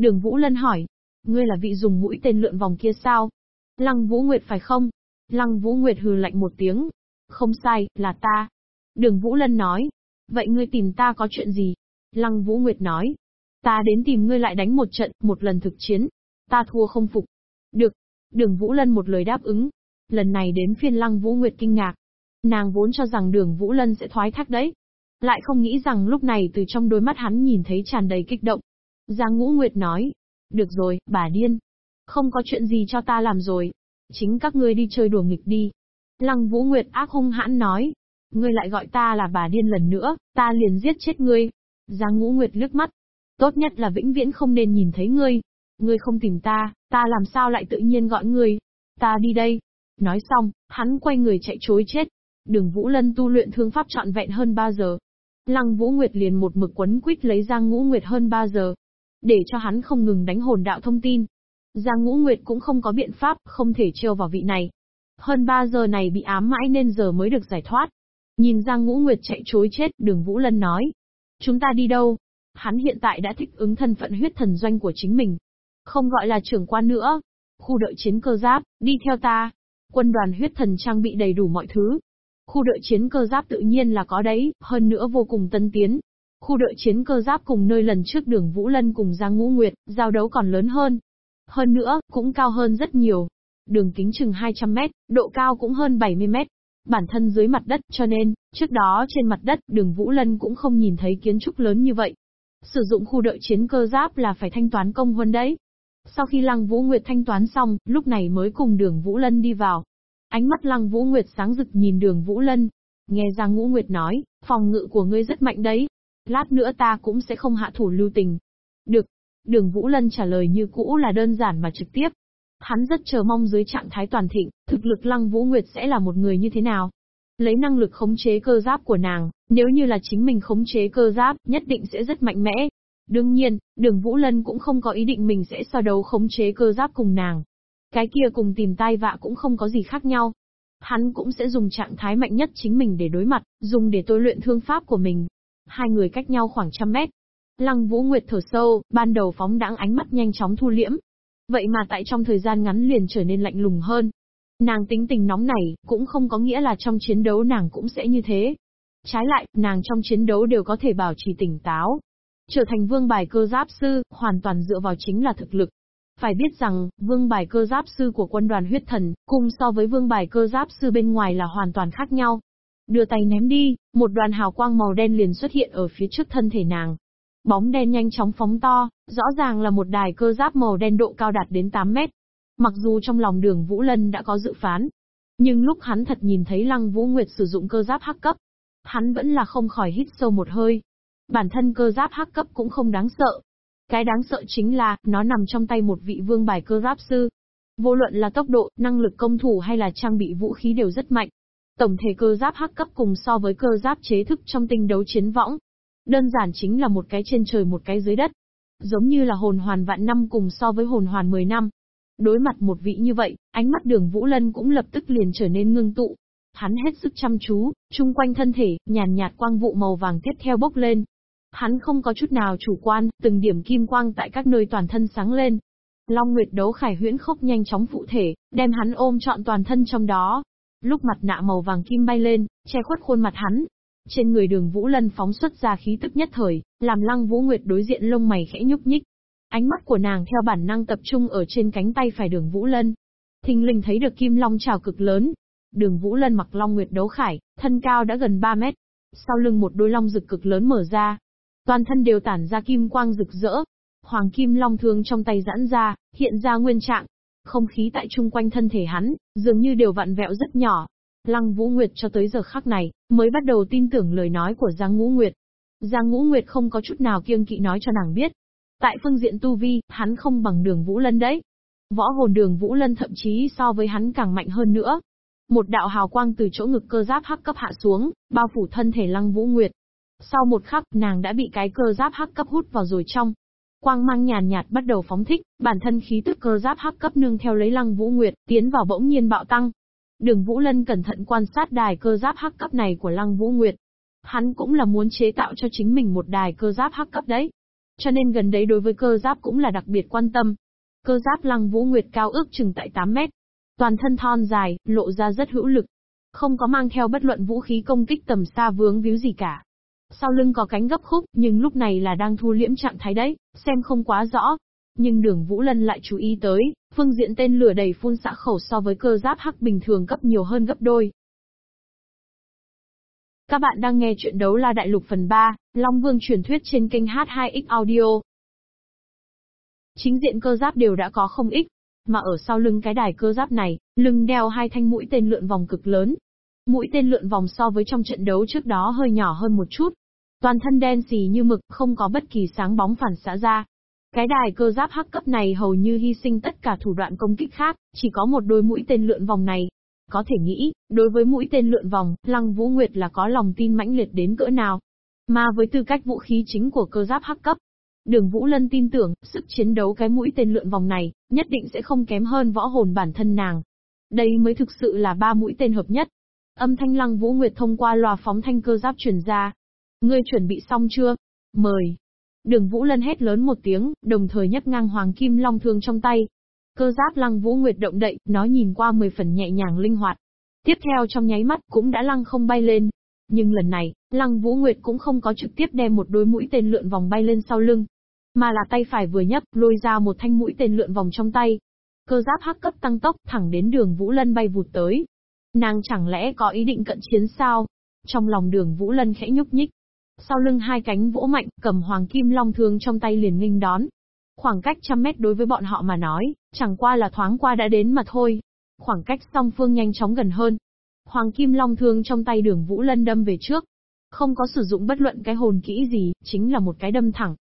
S1: Đường Vũ Lân hỏi. Ngươi là vị dùng mũi tên lượn vòng kia sao? Lăng Vũ Nguyệt phải không? Lăng Vũ Nguyệt hừ lạnh một tiếng. Không sai, là ta. Đường Vũ Lân nói. Vậy ngươi tìm ta có chuyện gì? Lăng Vũ Nguyệt nói. Ta đến tìm ngươi lại đánh một trận, một lần thực chiến. Ta thua không phục. Được. Đường Vũ Lân một lời đáp ứng. Lần này đến phiên Lăng Vũ Nguyệt kinh ngạc. Nàng vốn cho rằng đường Vũ Lân sẽ thoái thác đấy. Lại không nghĩ rằng lúc này từ trong đôi mắt hắn nhìn thấy tràn đầy kích động. Giang Ngũ Nguyệt nói. Được rồi, bà điên. Không có chuyện gì cho ta làm rồi. Chính các ngươi đi chơi đùa nghịch đi. Lăng Vũ Nguyệt ác hung hãn nói. Ngươi lại gọi ta là bà điên lần nữa, ta liền giết chết ngươi. Giang Ngũ Nguyệt lướt mắt. Tốt nhất là vĩnh viễn không nên nhìn thấy ngươi. Ngươi không tìm ta, ta làm sao lại tự nhiên gọi ngươi. Ta đi đây. Nói xong, hắn quay người chạy chối chết. Đường Vũ Lân tu luyện thương pháp trọn vẹn hơn 3 giờ. Lăng Vũ Nguyệt liền một mực quấn quýt lấy Giang Ngũ Nguyệt hơn 3 giờ. Để cho hắn không ngừng đánh hồn đạo thông tin. Giang Ngũ Nguyệt cũng không có biện pháp, không thể trêu vào vị này. Hơn 3 giờ này bị ám mãi nên giờ mới được giải thoát. Nhìn Giang Ngũ Nguyệt chạy chối chết, đường Vũ Lân nói. Chúng ta đi đâu? Hắn hiện tại đã thích ứng thân phận huyết thần doanh của chính mình. Không gọi là trưởng quan nữa. Khu đợi chiến cơ giáp, đi theo ta. Quân đoàn huyết thần trang bị đầy đủ mọi thứ. Khu đợi chiến cơ giáp tự nhiên là có đấy, hơn nữa vô cùng tân tiến. Khu đợi chiến cơ giáp cùng nơi lần trước đường Vũ Lân cùng Giang Ngũ Nguyệt, giao đấu còn lớn hơn. Hơn nữa, cũng cao hơn rất nhiều. Đường kính chừng 200 mét, độ cao cũng hơn 70 mét. Bản thân dưới mặt đất, cho nên, trước đó trên mặt đất, đường Vũ Lân cũng không nhìn thấy kiến trúc lớn như vậy. Sử dụng khu đợi chiến cơ giáp là phải thanh toán công huân đấy. Sau khi Lăng Vũ Nguyệt thanh toán xong, lúc này mới cùng đường Vũ Lân đi vào. Ánh mắt Lăng Vũ Nguyệt sáng rực nhìn đường Vũ Lân. Nghe Giang Ngũ Nguyệt nói, phòng ngự của ngươi rất mạnh đấy. Lát nữa ta cũng sẽ không hạ thủ lưu tình. Được. Đường Vũ Lân trả lời như cũ là đơn giản mà trực tiếp. Hắn rất chờ mong dưới trạng thái toàn thịnh, thực lực Lăng Vũ Nguyệt sẽ là một người như thế nào. Lấy năng lực khống chế cơ giáp của nàng, nếu như là chính mình khống chế cơ giáp, nhất định sẽ rất mạnh mẽ. Đương nhiên, đường Vũ Lân cũng không có ý định mình sẽ so đấu khống chế cơ giáp cùng nàng. Cái kia cùng tìm tai vạ cũng không có gì khác nhau. Hắn cũng sẽ dùng trạng thái mạnh nhất chính mình để đối mặt, dùng để tôi luyện thương pháp của mình. Hai người cách nhau khoảng trăm mét. Lăng Vũ Nguyệt thở sâu, ban đầu phóng đãng ánh mắt nhanh chóng thu liễm. Vậy mà tại trong thời gian ngắn liền trở nên lạnh lùng hơn. Nàng tính tình nóng này, cũng không có nghĩa là trong chiến đấu nàng cũng sẽ như thế. Trái lại, nàng trong chiến đấu đều có thể bảo trì tỉnh táo. Trở thành vương bài cơ giáp sư, hoàn toàn dựa vào chính là thực lực. Phải biết rằng, vương bài cơ giáp sư của quân đoàn huyết thần, cùng so với vương bài cơ giáp sư bên ngoài là hoàn toàn khác nhau. Đưa tay ném đi, một đoàn hào quang màu đen liền xuất hiện ở phía trước thân thể nàng. Bóng đen nhanh chóng phóng to, rõ ràng là một đài cơ giáp màu đen độ cao đạt đến 8 mét. Mặc dù trong lòng đường Vũ Lân đã có dự phán, nhưng lúc hắn thật nhìn thấy Lăng Vũ Nguyệt sử dụng cơ giáp hắc cấp, hắn vẫn là không khỏi hít sâu một hơi. Bản thân cơ giáp hắc cấp cũng không đáng sợ, cái đáng sợ chính là, nó nằm trong tay một vị vương bài cơ giáp sư. Vô luận là tốc độ, năng lực công thủ hay là trang bị vũ khí đều rất mạnh. Tổng thể cơ giáp hắc cấp cùng so với cơ giáp chế thức trong tinh đấu chiến võng. Đơn giản chính là một cái trên trời một cái dưới đất. Giống như là hồn hoàn vạn năm cùng so với hồn hoàn 10 năm. Đối mặt một vị như vậy, ánh mắt đường Vũ Lân cũng lập tức liền trở nên ngưng tụ. Hắn hết sức chăm chú, chung quanh thân thể, nhàn nhạt quang vụ màu vàng tiếp theo bốc lên, Hắn không có chút nào chủ quan, từng điểm kim quang tại các nơi toàn thân sáng lên. Long Nguyệt đấu khải huyễn khốc nhanh chóng phụ thể, đem hắn ôm trọn toàn thân trong đó. Lúc mặt nạ màu vàng kim bay lên, che khuất khuôn mặt hắn. Trên người đường Vũ Lân phóng xuất ra khí tức nhất thời, làm Lăng Vũ Nguyệt đối diện lông mày khẽ nhúc nhích. Ánh mắt của nàng theo bản năng tập trung ở trên cánh tay phải đường Vũ Lân. Thình linh thấy được kim long trào cực lớn. Đường Vũ Lân mặc Long Nguyệt đấu khải, thân cao đã gần 3 mét. Sau lưng một đôi long rực cực lớn mở ra, Toàn thân đều tản ra kim quang rực rỡ. Hoàng kim long thương trong tay giãn ra, hiện ra nguyên trạng. Không khí tại chung quanh thân thể hắn, dường như đều vặn vẹo rất nhỏ. Lăng Vũ Nguyệt cho tới giờ khắc này, mới bắt đầu tin tưởng lời nói của Giang Ngũ Nguyệt. Giang Ngũ Nguyệt không có chút nào kiêng kỵ nói cho nàng biết. Tại phương diện tu vi, hắn không bằng đường Vũ Lân đấy. Võ hồn đường Vũ Lân thậm chí so với hắn càng mạnh hơn nữa. Một đạo hào quang từ chỗ ngực cơ giáp hắc cấp hạ xuống, bao phủ thân thể Lăng Vũ Nguyệt. Sau một khắc, nàng đã bị cái cơ giáp hắc cấp hút vào rồi trong. Quang mang nhàn nhạt bắt đầu phóng thích, bản thân khí tức cơ giáp hắc cấp nương theo lấy Lăng Vũ Nguyệt, tiến vào bỗng nhiên bạo tăng. Đường Vũ Lân cẩn thận quan sát đài cơ giáp hắc cấp này của Lăng Vũ Nguyệt. Hắn cũng là muốn chế tạo cho chính mình một đài cơ giáp hắc cấp đấy. Cho nên gần đấy đối với cơ giáp cũng là đặc biệt quan tâm. Cơ giáp Lăng Vũ Nguyệt cao ước chừng tại 8 mét. Toàn thân thon dài, lộ ra rất hữu lực. Không có mang theo bất luận vũ khí công kích tầm xa vướng víu gì cả. Sau lưng có cánh gấp khúc, nhưng lúc này là đang thu liễm trạng thái đấy, xem không quá rõ. Nhưng đường Vũ Lân lại chú ý tới, phương diện tên lửa đầy phun xạ khẩu so với cơ giáp hắc bình thường cấp nhiều hơn gấp đôi. Các bạn đang nghe chuyện đấu la đại lục phần 3, Long Vương truyền thuyết trên kênh H2X Audio. Chính diện cơ giáp đều đã có không ít, mà ở sau lưng cái đài cơ giáp này, lưng đeo hai thanh mũi tên lượn vòng cực lớn. Mũi tên lượn vòng so với trong trận đấu trước đó hơi nhỏ hơn một chút. Toàn thân đen xì như mực, không có bất kỳ sáng bóng phản xạ ra. Cái đài cơ giáp hắc cấp này hầu như hy sinh tất cả thủ đoạn công kích khác, chỉ có một đôi mũi tên lượn vòng này. Có thể nghĩ, đối với mũi tên lượn vòng, Lăng Vũ Nguyệt là có lòng tin mãnh liệt đến cỡ nào. Mà với tư cách vũ khí chính của cơ giáp hắc cấp, Đường Vũ Lân tin tưởng, sức chiến đấu cái mũi tên lượn vòng này, nhất định sẽ không kém hơn võ hồn bản thân nàng. Đây mới thực sự là ba mũi tên hợp nhất. Âm thanh lăng Vũ Nguyệt thông qua loa phóng thanh cơ giáp truyền ra. Ngươi chuẩn bị xong chưa? Mời. Đường Vũ Lân hét lớn một tiếng, đồng thời nhấc ngang hoàng kim long thương trong tay. Cơ giáp lăng Vũ Nguyệt động đậy, nó nhìn qua mười phần nhẹ nhàng linh hoạt. Tiếp theo trong nháy mắt cũng đã lăng không bay lên. Nhưng lần này, Lăng Vũ Nguyệt cũng không có trực tiếp đem một đôi mũi tên lượn vòng bay lên sau lưng, mà là tay phải vừa nhấc, lôi ra một thanh mũi tên lượn vòng trong tay. Cơ giáp hắc cấp tăng tốc, thẳng đến đường Vũ Lân bay vụt tới. Nàng chẳng lẽ có ý định cận chiến sao? Trong lòng đường Vũ Lân khẽ nhúc nhích. Sau lưng hai cánh vỗ mạnh, cầm hoàng kim long thương trong tay liền nghênh đón. Khoảng cách trăm mét đối với bọn họ mà nói, chẳng qua là thoáng qua đã đến mà thôi. Khoảng cách song phương nhanh chóng gần hơn. Hoàng kim long thương trong tay đường Vũ Lân đâm về trước. Không có sử dụng bất luận cái hồn kỹ gì, chính là một cái đâm thẳng,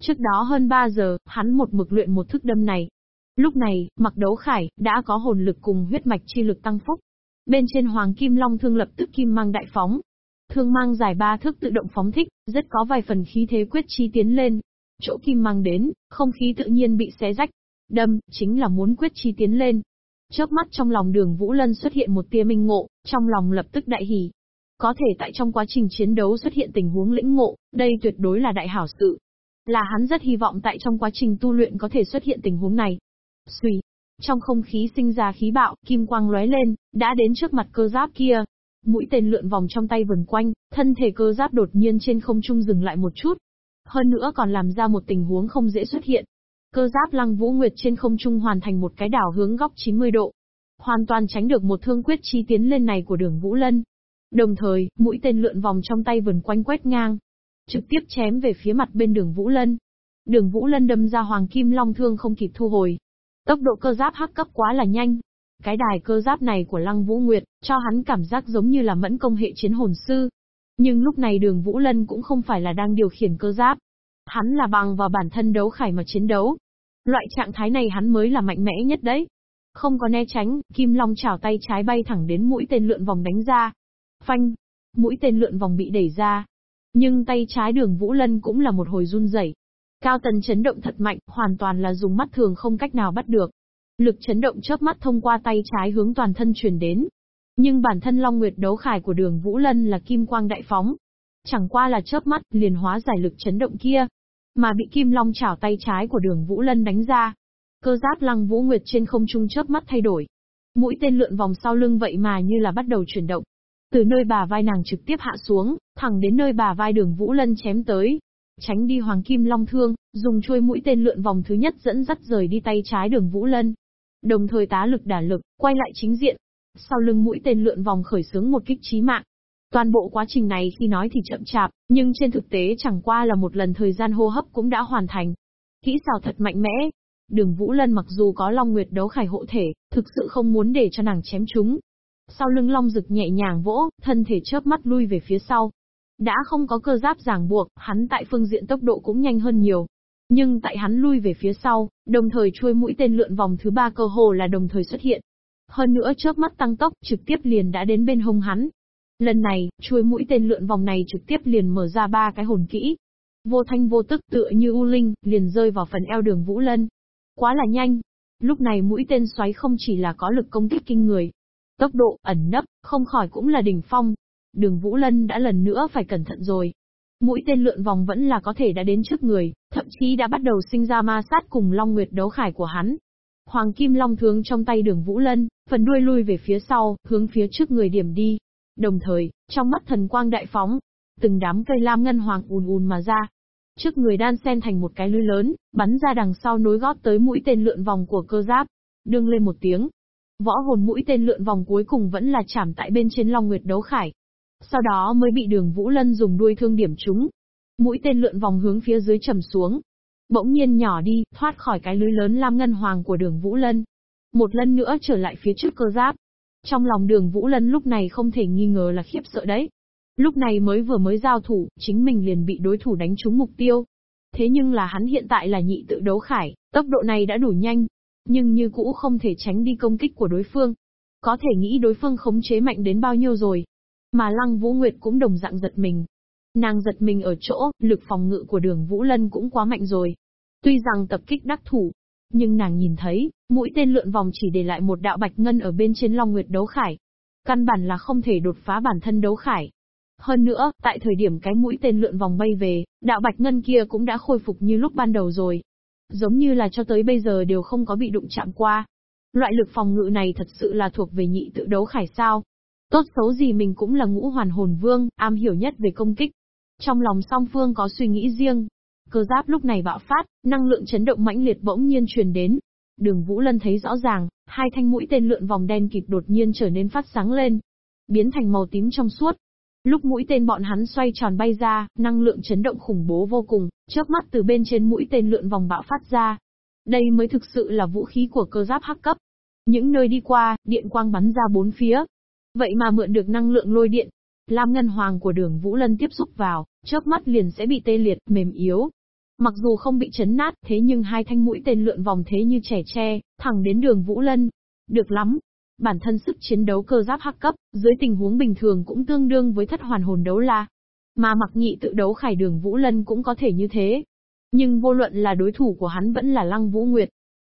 S1: Trước đó hơn 3 giờ, hắn một mực luyện một thức đâm này. Lúc này, mặc đấu khải, đã có hồn lực cùng huyết mạch chi lực tăng phúc. Bên trên hoàng kim long thương lập tức kim mang đại phóng. Thương mang dài ba thước tự động phóng thích, rất có vài phần khí thế quyết chi tiến lên. Chỗ kim mang đến, không khí tự nhiên bị xé rách. Đâm, chính là muốn quyết chi tiến lên. Chớp mắt trong lòng đường Vũ Lân xuất hiện một tia minh ngộ, trong lòng lập tức đại hỉ. Có thể tại trong quá trình chiến đấu xuất hiện tình huống lĩnh ngộ, đây tuyệt đối là đại hảo sự. Là hắn rất hy vọng tại trong quá trình tu luyện có thể xuất hiện tình huống này. Xùy. Trong không khí sinh ra khí bạo, kim quang lóe lên, đã đến trước mặt cơ giáp kia. Mũi tên lượn vòng trong tay vần quanh, thân thể cơ giáp đột nhiên trên không trung dừng lại một chút. Hơn nữa còn làm ra một tình huống không dễ xuất hiện. Cơ giáp lăng vũ nguyệt trên không trung hoàn thành một cái đảo hướng góc 90 độ. Hoàn toàn tránh được một thương quyết chi tiến lên này của đường Vũ Lân. Đồng thời, mũi tên lượn vòng trong tay vần quanh quét ngang, trực tiếp chém về phía mặt bên đường Vũ Lân. Đường Vũ Lân đâm ra hoàng kim long thương không kịp thu hồi. Tốc độ cơ giáp hắc cấp quá là nhanh. Cái đài cơ giáp này của Lăng Vũ Nguyệt, cho hắn cảm giác giống như là mẫn công hệ chiến hồn sư. Nhưng lúc này đường Vũ Lân cũng không phải là đang điều khiển cơ giáp. Hắn là bằng vào bản thân đấu khải mà chiến đấu. Loại trạng thái này hắn mới là mạnh mẽ nhất đấy. Không có né tránh, Kim Long chảo tay trái bay thẳng đến mũi tên lượn vòng đánh ra. Phanh! Mũi tên lượn vòng bị đẩy ra, nhưng tay trái đường Vũ Lân cũng là một hồi run rẩy. Cao tần chấn động thật mạnh, hoàn toàn là dùng mắt thường không cách nào bắt được. Lực chấn động chớp mắt thông qua tay trái hướng toàn thân truyền đến. Nhưng bản thân Long Nguyệt đấu khải của đường Vũ Lân là kim quang đại phóng. Chẳng qua là chớp mắt, liền hóa giải lực chấn động kia. Mà bị kim long chảo tay trái của đường Vũ Lân đánh ra. Cơ giáp lăng Vũ Nguyệt trên không trung chớp mắt thay đổi. Mũi tên lượn vòng sau lưng vậy mà như là bắt đầu chuyển động. Từ nơi bà vai nàng trực tiếp hạ xuống, thẳng đến nơi bà vai đường Vũ Lân chém tới. Tránh đi hoàng kim long thương, dùng chuôi mũi tên lượn vòng thứ nhất dẫn dắt rời đi tay trái đường Vũ Lân. Đồng thời tá lực đả lực, quay lại chính diện. Sau lưng mũi tên lượn vòng khởi xướng một kích chí mạng. Toàn bộ quá trình này khi nói thì chậm chạp, nhưng trên thực tế chẳng qua là một lần thời gian hô hấp cũng đã hoàn thành. Kỹ xào thật mạnh mẽ. Đường Vũ Lân mặc dù có Long Nguyệt đấu khải hộ thể, thực sự không muốn để cho nàng chém chúng, sau lưng long dực nhẹ nhàng vỗ, thân thể chớp mắt lui về phía sau. Đã không có cơ giáp ràng buộc, hắn tại phương diện tốc độ cũng nhanh hơn nhiều. Nhưng tại hắn lui về phía sau, đồng thời chuôi mũi tên lượn vòng thứ ba cơ hồ là đồng thời xuất hiện. Hơn nữa chớp mắt tăng tốc, trực tiếp liền đã đến bên hông hắn. Lần này, chuôi mũi tên lượn vòng này trực tiếp liền mở ra ba cái hồn kỹ. Vô thanh vô tức tựa như u linh, liền rơi vào phần eo đường Vũ Lân. Quá là nhanh. Lúc này mũi tên xoáy không chỉ là có lực công kích kinh người, Tốc độ, ẩn nấp, không khỏi cũng là đỉnh phong. Đường Vũ Lân đã lần nữa phải cẩn thận rồi. Mũi tên lượn vòng vẫn là có thể đã đến trước người, thậm chí đã bắt đầu sinh ra ma sát cùng Long Nguyệt đấu khải của hắn. Hoàng Kim Long thương trong tay đường Vũ Lân, phần đuôi lui về phía sau, hướng phía trước người điểm đi. Đồng thời, trong mắt thần quang đại phóng, từng đám cây lam ngân hoàng ùn ùn mà ra. Trước người đan sen thành một cái lưới lớn, bắn ra đằng sau nối gót tới mũi tên lượn vòng của cơ giáp. Đương lên một tiếng. Võ hồn mũi tên lượn vòng cuối cùng vẫn là chạm tại bên trên Long Nguyệt đấu khải. Sau đó mới bị đường Vũ Lân dùng đuôi thương điểm trúng. Mũi tên lượn vòng hướng phía dưới trầm xuống, bỗng nhiên nhỏ đi, thoát khỏi cái lưới lớn lam ngân hoàng của đường Vũ Lân. Một lần nữa trở lại phía trước cơ giáp. Trong lòng đường Vũ Lân lúc này không thể nghi ngờ là khiếp sợ đấy. Lúc này mới vừa mới giao thủ, chính mình liền bị đối thủ đánh trúng mục tiêu. Thế nhưng là hắn hiện tại là nhị tự đấu khải, tốc độ này đã đủ nhanh. Nhưng như cũ không thể tránh đi công kích của đối phương. Có thể nghĩ đối phương khống chế mạnh đến bao nhiêu rồi. Mà Lăng Vũ Nguyệt cũng đồng dạng giật mình, Nàng giật mình ở chỗ, lực phòng ngự của đường Vũ Lân cũng quá mạnh rồi. Tuy rằng tập kích đắc thủ, nhưng nàng nhìn thấy, mũi tên lượn vòng chỉ để lại một đạo bạch ngân ở bên trên Long Nguyệt đấu khải. Căn bản là không thể đột phá bản thân đấu khải. Hơn nữa, tại thời điểm cái mũi tên lượn vòng bay về, đạo bạch ngân kia cũng đã khôi phục như lúc ban đầu rồi. Giống như là cho tới bây giờ đều không có bị đụng chạm qua. Loại lực phòng ngự này thật sự là thuộc về nhị tự đấu khải sao. Tốt xấu gì mình cũng là ngũ hoàn hồn vương, am hiểu nhất về công kích. Trong lòng song phương có suy nghĩ riêng. Cơ giáp lúc này bạo phát, năng lượng chấn động mãnh liệt bỗng nhiên truyền đến. Đường Vũ Lân thấy rõ ràng, hai thanh mũi tên lượn vòng đen kịt đột nhiên trở nên phát sáng lên, biến thành màu tím trong suốt. Lúc mũi tên bọn hắn xoay tròn bay ra, năng lượng chấn động khủng bố vô cùng, chớp mắt từ bên trên mũi tên lượn vòng bạo phát ra. Đây mới thực sự là vũ khí của cơ giáp hắc cấp. Những nơi đi qua, điện quang bắn ra bốn phía. Vậy mà mượn được năng lượng lôi điện, Lam Ngân Hoàng của đường Vũ Lân tiếp xúc vào, chớp mắt liền sẽ bị tê liệt, mềm yếu. Mặc dù không bị chấn nát, thế nhưng hai thanh mũi tên lượn vòng thế như trẻ tre, thẳng đến đường Vũ Lân. Được lắm. Bản thân sức chiến đấu cơ giáp hắc cấp, dưới tình huống bình thường cũng tương đương với thất hoàn hồn đấu la. Mà mặc nhị tự đấu khải đường Vũ Lân cũng có thể như thế. Nhưng vô luận là đối thủ của hắn vẫn là Lăng Vũ Nguyệt.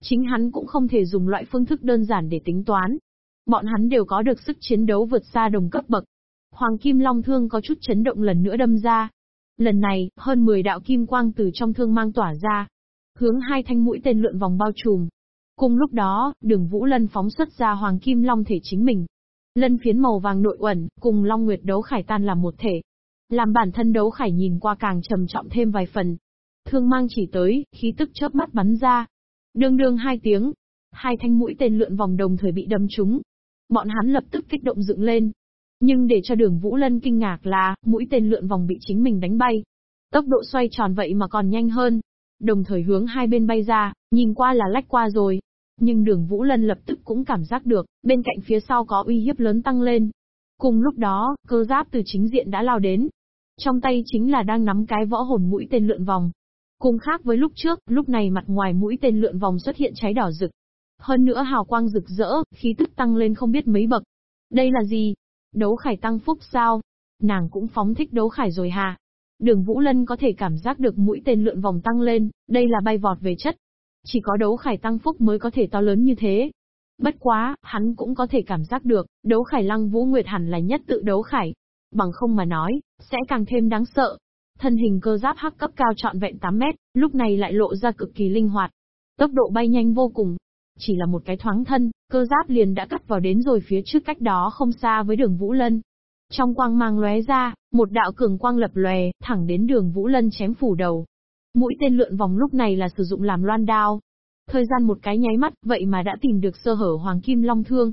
S1: Chính hắn cũng không thể dùng loại phương thức đơn giản để tính toán. Bọn hắn đều có được sức chiến đấu vượt xa đồng cấp bậc, Hoàng Kim Long Thương có chút chấn động lần nữa đâm ra. Lần này, hơn 10 đạo kim quang từ trong thương mang tỏa ra, hướng hai thanh mũi tên lượn vòng bao trùm. Cùng lúc đó, đường Vũ Lân phóng xuất ra Hoàng Kim Long thể chính mình. Lân phiến màu vàng nội uẩn, cùng Long Nguyệt đấu khải tan làm một thể. Làm bản thân đấu khải nhìn qua càng trầm trọng thêm vài phần. Thương mang chỉ tới, khí tức chớp mắt bắn ra. Đương đương hai tiếng, hai thanh mũi tên lượn vòng đồng thời bị đâm trúng. Bọn hắn lập tức kích động dựng lên, nhưng để cho đường Vũ Lân kinh ngạc là, mũi tên lượn vòng bị chính mình đánh bay. Tốc độ xoay tròn vậy mà còn nhanh hơn. Đồng thời hướng hai bên bay ra, nhìn qua là lách qua rồi. Nhưng đường Vũ Lân lập tức cũng cảm giác được, bên cạnh phía sau có uy hiếp lớn tăng lên. Cùng lúc đó, cơ giáp từ chính diện đã lao đến. Trong tay chính là đang nắm cái võ hồn mũi tên lượn vòng. Cùng khác với lúc trước, lúc này mặt ngoài mũi tên lượn vòng xuất hiện cháy đỏ rực. Hơn nữa hào quang rực rỡ, khí tức tăng lên không biết mấy bậc. Đây là gì? Đấu khải tăng phúc sao? Nàng cũng phóng thích đấu khải rồi hà. Đường Vũ Lân có thể cảm giác được mũi tên lượn vòng tăng lên, đây là bay vọt về chất. Chỉ có đấu khải tăng phúc mới có thể to lớn như thế. Bất quá, hắn cũng có thể cảm giác được, đấu khải lăng Vũ Nguyệt hẳn là nhất tự đấu khải. Bằng không mà nói, sẽ càng thêm đáng sợ. Thân hình cơ giáp hắc cấp cao trọn vẹn 8 mét, lúc này lại lộ ra cực kỳ linh hoạt. Tốc độ bay nhanh vô cùng, chỉ là một cái thoáng thân, cơ giáp liền đã cắt vào đến rồi phía trước cách đó không xa với đường Vũ Lân. Trong quang mang lóe ra, một đạo cường quang lập lòe, thẳng đến đường Vũ Lân chém phủ đầu. Mũi tên lượn vòng lúc này là sử dụng làm loan đao. Thời gian một cái nháy mắt, vậy mà đã tìm được sơ hở Hoàng Kim Long Thương.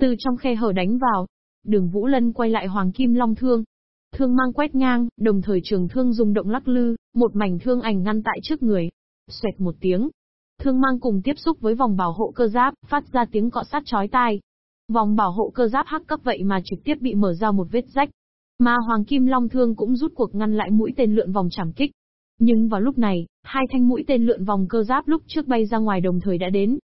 S1: Từ trong khe hở đánh vào, đường Vũ Lân quay lại Hoàng Kim Long Thương. Thương mang quét ngang, đồng thời trường thương dùng động lắc lư, một mảnh thương ảnh ngăn tại trước người. Xoẹt một tiếng, Thương mang cùng tiếp xúc với vòng bảo hộ cơ giáp, phát ra tiếng cọ sát chói tai. Vòng bảo hộ cơ giáp hắc cấp vậy mà trực tiếp bị mở ra một vết rách. Mà Hoàng Kim Long Thương cũng rút cuộc ngăn lại mũi tên lượn vòng chảm kích. Nhưng vào lúc này, hai thanh mũi tên lượn vòng cơ giáp lúc trước bay ra ngoài đồng thời đã đến.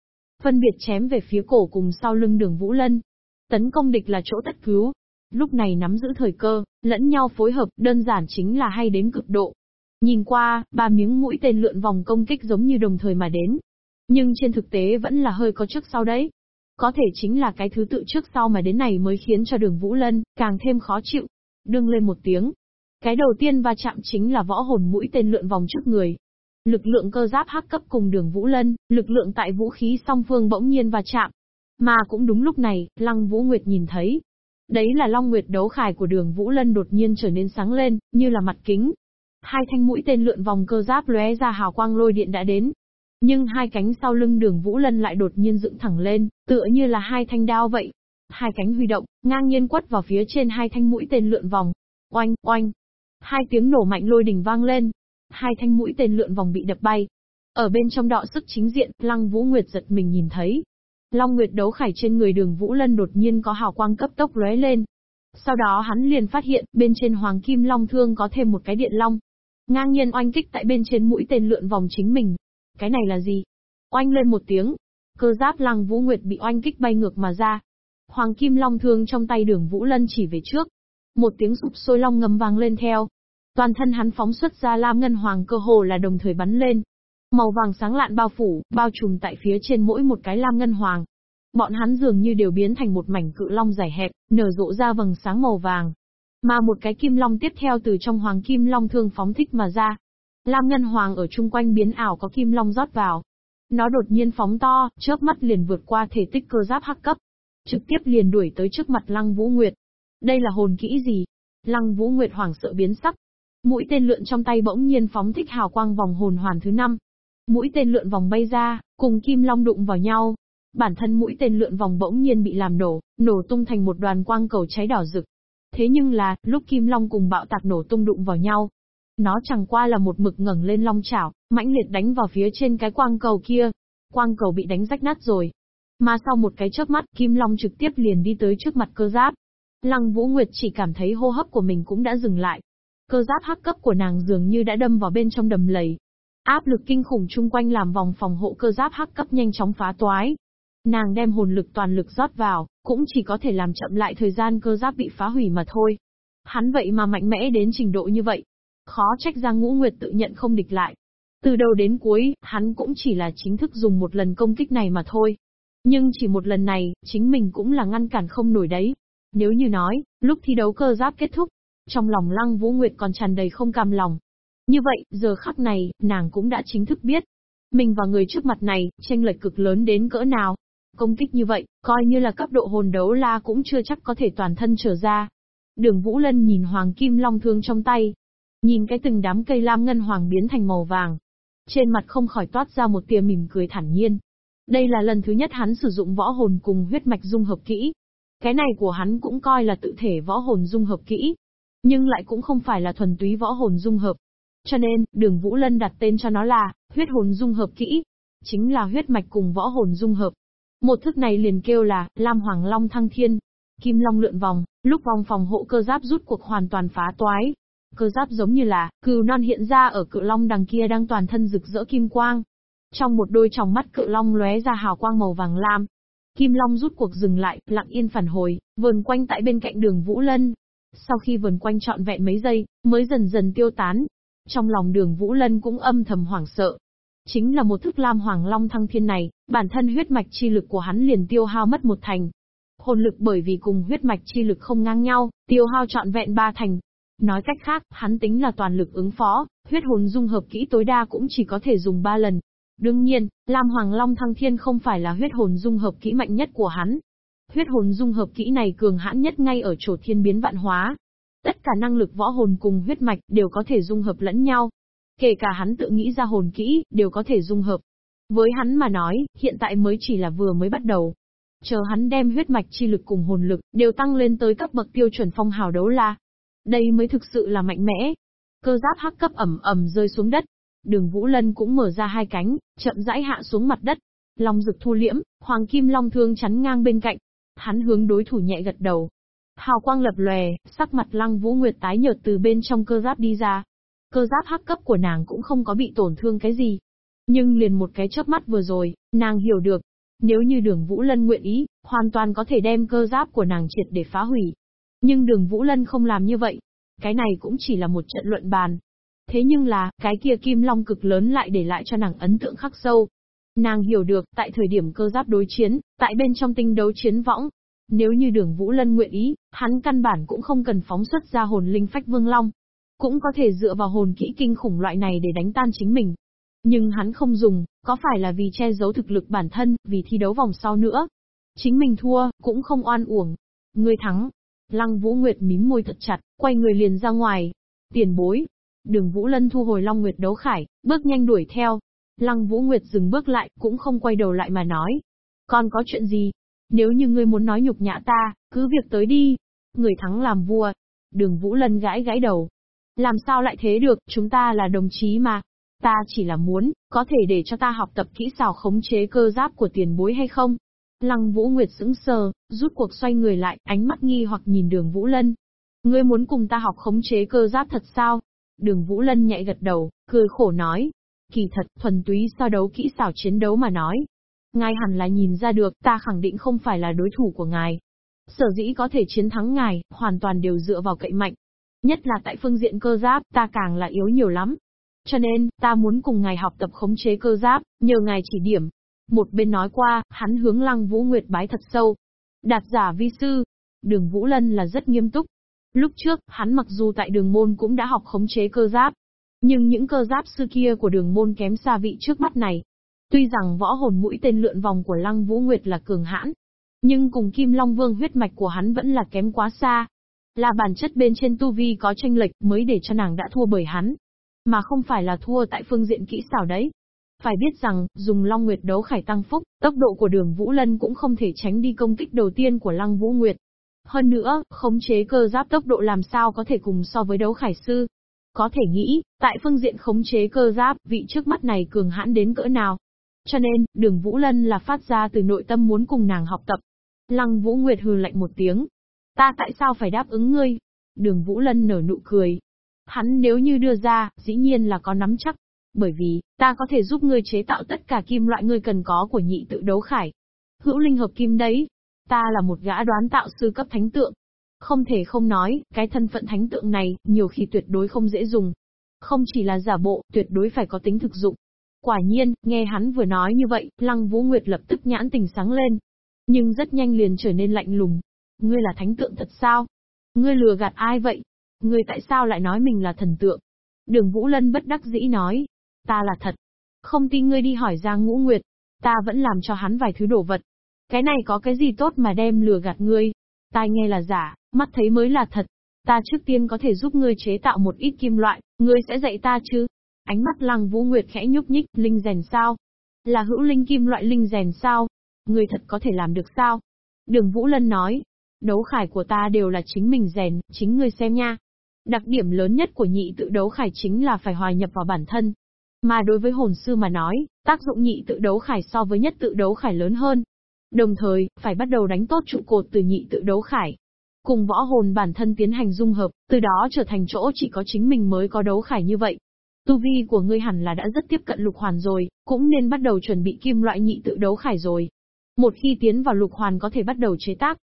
S1: Phân biệt chém về phía cổ cùng sau lưng đường Vũ Lân. Tấn công địch là chỗ tất cứu. Lúc này nắm giữ thời cơ, lẫn nhau phối hợp, đơn giản chính là hay đến cực độ. Nhìn qua, ba miếng mũi tên lượn vòng công kích giống như đồng thời mà đến. Nhưng trên thực tế vẫn là hơi có trước sau đấy. Có thể chính là cái thứ tự trước sau mà đến này mới khiến cho đường Vũ Lân càng thêm khó chịu. Đương lên một tiếng. Cái đầu tiên va chạm chính là võ hồn mũi tên lượn vòng trước người. Lực lượng cơ giáp hắc cấp cùng đường Vũ Lân, lực lượng tại vũ khí song phương bỗng nhiên va chạm. Mà cũng đúng lúc này, Lăng Vũ Nguyệt nhìn thấy. Đấy là Long Nguyệt đấu khải của đường Vũ Lân đột nhiên trở nên sáng lên, như là mặt kính. Hai thanh mũi tên lượn vòng cơ giáp lóe ra hào quang lôi điện đã đến. Nhưng hai cánh sau lưng đường Vũ Lân lại đột nhiên dựng thẳng lên, tựa như là hai thanh đao vậy. Hai cánh huy động, ngang nhiên quất vào phía trên hai thanh mũi tên lượn vòng. Oanh, oanh. Hai tiếng nổ mạnh lôi đỉnh vang lên, hai thanh mũi tên lượn vòng bị đập bay. Ở bên trong đọ sức chính diện, Lăng Vũ Nguyệt giật mình nhìn thấy. Long Nguyệt đấu khải trên người đường Vũ Lân đột nhiên có hào quang cấp tốc lóe lên. Sau đó hắn liền phát hiện, bên trên Hoàng Kim Long Thương có thêm một cái điện long. Ngang nhiên oanh kích tại bên trên mũi tên lượn vòng chính mình. Cái này là gì? Oanh lên một tiếng. Cơ giáp Lăng Vũ Nguyệt bị oanh kích bay ngược mà ra. Hoàng Kim Long Thương trong tay đường Vũ Lân chỉ về trước. Một tiếng sụp sôi long ngầm vang lên theo, Toàn thân hắn phóng xuất ra lam ngân hoàng cơ hồ là đồng thời bắn lên. Màu vàng sáng lạn bao phủ, bao trùm tại phía trên mỗi một cái lam ngân hoàng. Bọn hắn dường như đều biến thành một mảnh cự long dài hẹp, nở rộ ra vầng sáng màu vàng. Mà một cái kim long tiếp theo từ trong hoàng kim long thương phóng thích mà ra. Lam ngân hoàng ở chung quanh biến ảo có kim long rót vào. Nó đột nhiên phóng to, chớp mắt liền vượt qua thể tích cơ giáp hắc cấp. Trực tiếp liền đuổi tới trước mặt Lăng Vũ Nguyệt. Đây là hồn kỹ gì? Lăng Vũ Nguyệt hoảng sợ biến sắc, Mũi tên lượn trong tay bỗng nhiên phóng thích hào quang vòng hồn hoàn thứ năm. Mũi tên lượn vòng bay ra, cùng kim long đụng vào nhau. Bản thân mũi tên lượn vòng bỗng nhiên bị làm nổ, nổ tung thành một đoàn quang cầu cháy đỏ rực. Thế nhưng là, lúc kim long cùng bạo tạc nổ tung đụng vào nhau, nó chẳng qua là một mực ngẩng lên long chảo, mãnh liệt đánh vào phía trên cái quang cầu kia. Quang cầu bị đánh rách nát rồi. Mà sau một cái chớp mắt, Kim Long trực tiếp liền đi tới trước mặt cơ giáp. Lăng Vũ Nguyệt chỉ cảm thấy hô hấp của mình cũng đã dừng lại. Cơ giáp hắc cấp của nàng dường như đã đâm vào bên trong đầm lầy. Áp lực kinh khủng chung quanh làm vòng phòng hộ cơ giáp hắc cấp nhanh chóng phá toái. Nàng đem hồn lực toàn lực rót vào, cũng chỉ có thể làm chậm lại thời gian cơ giáp bị phá hủy mà thôi. Hắn vậy mà mạnh mẽ đến trình độ như vậy. Khó trách Giang Ngũ Nguyệt tự nhận không địch lại. Từ đầu đến cuối, hắn cũng chỉ là chính thức dùng một lần công kích này mà thôi. Nhưng chỉ một lần này, chính mình cũng là ngăn cản không nổi đấy. Nếu như nói, lúc thi đấu cơ giáp kết thúc, trong lòng Lăng Vũ Nguyệt còn tràn đầy không cam lòng. Như vậy, giờ khắc này, nàng cũng đã chính thức biết. Mình và người trước mặt này, tranh lệch cực lớn đến cỡ nào. Công kích như vậy, coi như là cấp độ hồn đấu la cũng chưa chắc có thể toàn thân trở ra. Đường Vũ Lân nhìn Hoàng Kim Long Thương trong tay. Nhìn cái từng đám cây lam ngân hoàng biến thành màu vàng. Trên mặt không khỏi toát ra một tia mỉm cười thản nhiên. Đây là lần thứ nhất hắn sử dụng võ hồn cùng huyết mạch dung hợp kỹ. Cái này của hắn cũng coi là tự thể võ hồn dung hợp kỹ. Nhưng lại cũng không phải là thuần túy võ hồn dung hợp. Cho nên, đường Vũ Lân đặt tên cho nó là, huyết hồn dung hợp kỹ. Chính là huyết mạch cùng võ hồn dung hợp. Một thức này liền kêu là, Lam Hoàng Long Thăng Thiên. Kim Long lượn vòng, lúc vòng phòng hộ cơ giáp rút cuộc hoàn toàn phá toái. Cơ giáp giống như là, cừu non hiện ra ở cự long đằng kia đang toàn thân rực rỡ kim quang. Trong một đôi tròng mắt cự long lóe ra hào quang màu vàng lam, Kim Long rút cuộc dừng lại, lặng yên phản hồi, vườn quanh tại bên cạnh đường Vũ Lân. Sau khi vần quanh trọn vẹn mấy giây, mới dần dần tiêu tán. Trong lòng đường Vũ Lân cũng âm thầm hoảng sợ. Chính là một thức lam hoàng long thăng thiên này, bản thân huyết mạch chi lực của hắn liền tiêu hao mất một thành. Hồn lực bởi vì cùng huyết mạch chi lực không ngang nhau, tiêu hao trọn vẹn ba thành. Nói cách khác, hắn tính là toàn lực ứng phó, huyết hồn dung hợp kỹ tối đa cũng chỉ có thể dùng ba lần. Đương nhiên, Lam Hoàng Long Thăng Thiên không phải là huyết hồn dung hợp kỹ mạnh nhất của hắn, Huyết hồn dung hợp kỹ này cường hãn nhất ngay ở chỗ thiên biến vạn hóa. Tất cả năng lực võ hồn cùng huyết mạch đều có thể dung hợp lẫn nhau. Kể cả hắn tự nghĩ ra hồn kỹ, đều có thể dung hợp. Với hắn mà nói, hiện tại mới chỉ là vừa mới bắt đầu. Chờ hắn đem huyết mạch chi lực cùng hồn lực, đều tăng lên tới các bậc tiêu chuẩn phong hào đấu la. Đây mới thực sự là mạnh mẽ. Cơ giáp hắc cấp ẩm ẩm rơi xuống đất. Đường Vũ Lân cũng mở ra hai cánh, chậm rãi hạ xuống mặt đất. Long rực thu liễm, hoàng kim long thương chắn ngang bên cạnh, Hắn hướng đối thủ nhẹ gật đầu. Hào quang lập lòe, sắc mặt Lăng Vũ Nguyệt tái nhợt từ bên trong cơ giáp đi ra. Cơ giáp hắc cấp của nàng cũng không có bị tổn thương cái gì. Nhưng liền một cái chớp mắt vừa rồi, nàng hiểu được. Nếu như đường Vũ Lân nguyện ý, hoàn toàn có thể đem cơ giáp của nàng triệt để phá hủy. Nhưng đường Vũ Lân không làm như vậy. Cái này cũng chỉ là một trận luận bàn. Thế nhưng là, cái kia kim long cực lớn lại để lại cho nàng ấn tượng khắc sâu. Nàng hiểu được, tại thời điểm cơ giáp đối chiến, tại bên trong tinh đấu chiến võng, nếu như đường Vũ Lân nguyện ý, hắn căn bản cũng không cần phóng xuất ra hồn linh phách vương long. Cũng có thể dựa vào hồn kỹ kinh khủng loại này để đánh tan chính mình. Nhưng hắn không dùng, có phải là vì che giấu thực lực bản thân, vì thi đấu vòng sau nữa. Chính mình thua, cũng không oan uổng. Ngươi thắng. Lăng Vũ Nguyệt mím môi thật chặt, quay người liền ra ngoài. Tiền bối. Đường Vũ Lân thu hồi Long Nguyệt đấu khải, bước nhanh đuổi theo. Lăng Vũ Nguyệt dừng bước lại, cũng không quay đầu lại mà nói. Con có chuyện gì? Nếu như ngươi muốn nói nhục nhã ta, cứ việc tới đi. Người thắng làm vua. Đường Vũ Lân gãi gãi đầu. Làm sao lại thế được, chúng ta là đồng chí mà. Ta chỉ là muốn, có thể để cho ta học tập kỹ xảo khống chế cơ giáp của tiền bối hay không? Lăng Vũ Nguyệt sững sờ, rút cuộc xoay người lại, ánh mắt nghi hoặc nhìn đường Vũ Lân. Ngươi muốn cùng ta học khống chế cơ giáp thật sao? Đường Vũ Lân nhạy gật đầu, cười khổ nói. Kỳ thật, thuần túy so đấu kỹ xảo chiến đấu mà nói. Ngài hẳn là nhìn ra được, ta khẳng định không phải là đối thủ của ngài. Sở dĩ có thể chiến thắng ngài, hoàn toàn đều dựa vào cậy mạnh. Nhất là tại phương diện cơ giáp, ta càng là yếu nhiều lắm. Cho nên, ta muốn cùng ngài học tập khống chế cơ giáp, nhờ ngài chỉ điểm. Một bên nói qua, hắn hướng lăng Vũ Nguyệt bái thật sâu. Đạt giả vi sư. Đường Vũ Lân là rất nghiêm túc. Lúc trước, hắn mặc dù tại đường môn cũng đã học khống chế cơ giáp. Nhưng những cơ giáp sư kia của đường môn kém xa vị trước mắt này. Tuy rằng võ hồn mũi tên lượn vòng của Lăng Vũ Nguyệt là cường hãn, nhưng cùng Kim Long Vương huyết mạch của hắn vẫn là kém quá xa. Là bản chất bên trên tu vi có tranh lệch mới để cho nàng đã thua bởi hắn. Mà không phải là thua tại phương diện kỹ xảo đấy. Phải biết rằng, dùng Long Nguyệt đấu khải tăng phúc, tốc độ của đường Vũ Lân cũng không thể tránh đi công kích đầu tiên của Lăng Vũ Nguyệt. Hơn nữa, khống chế cơ giáp tốc độ làm sao có thể cùng so với đấu khải sư. Có thể nghĩ, tại phương diện khống chế cơ giáp, vị trước mắt này cường hãn đến cỡ nào. Cho nên, đường Vũ Lân là phát ra từ nội tâm muốn cùng nàng học tập. Lăng Vũ Nguyệt hừ lạnh một tiếng. Ta tại sao phải đáp ứng ngươi? Đường Vũ Lân nở nụ cười. Hắn nếu như đưa ra, dĩ nhiên là có nắm chắc. Bởi vì, ta có thể giúp ngươi chế tạo tất cả kim loại ngươi cần có của nhị tự đấu khải. Hữu linh hợp kim đấy. Ta là một gã đoán tạo sư cấp thánh tượng. Không thể không nói, cái thân phận thánh tượng này, nhiều khi tuyệt đối không dễ dùng. Không chỉ là giả bộ, tuyệt đối phải có tính thực dụng. Quả nhiên, nghe hắn vừa nói như vậy, Lăng Vũ Nguyệt lập tức nhãn tình sáng lên. Nhưng rất nhanh liền trở nên lạnh lùng. Ngươi là thánh tượng thật sao? Ngươi lừa gạt ai vậy? Ngươi tại sao lại nói mình là thần tượng? Đường Vũ Lân bất đắc dĩ nói. Ta là thật. Không tin ngươi đi hỏi Giang Ngũ Nguyệt. Ta vẫn làm cho hắn vài thứ đồ vật. Cái này có cái gì tốt mà đem lừa gạt ngươi? Tai nghe là giả, mắt thấy mới là thật. Ta trước tiên có thể giúp ngươi chế tạo một ít kim loại, ngươi sẽ dạy ta chứ? Ánh mắt lăng vũ nguyệt khẽ nhúc nhích, linh rèn sao? Là hữu linh kim loại linh rèn sao? Ngươi thật có thể làm được sao? Đường Vũ Lân nói, đấu khải của ta đều là chính mình rèn, chính ngươi xem nha. Đặc điểm lớn nhất của nhị tự đấu khải chính là phải hòa nhập vào bản thân. Mà đối với hồn sư mà nói, tác dụng nhị tự đấu khải so với nhất tự đấu khải lớn hơn. Đồng thời, phải bắt đầu đánh tốt trụ cột từ nhị tự đấu khải. Cùng võ hồn bản thân tiến hành dung hợp, từ đó trở thành chỗ chỉ có chính mình mới có đấu khải như vậy. Tu vi của ngươi hẳn là đã rất tiếp cận lục hoàn rồi, cũng nên bắt đầu chuẩn bị kim loại nhị tự đấu khải rồi. Một khi tiến vào lục hoàn có thể bắt đầu chế tác.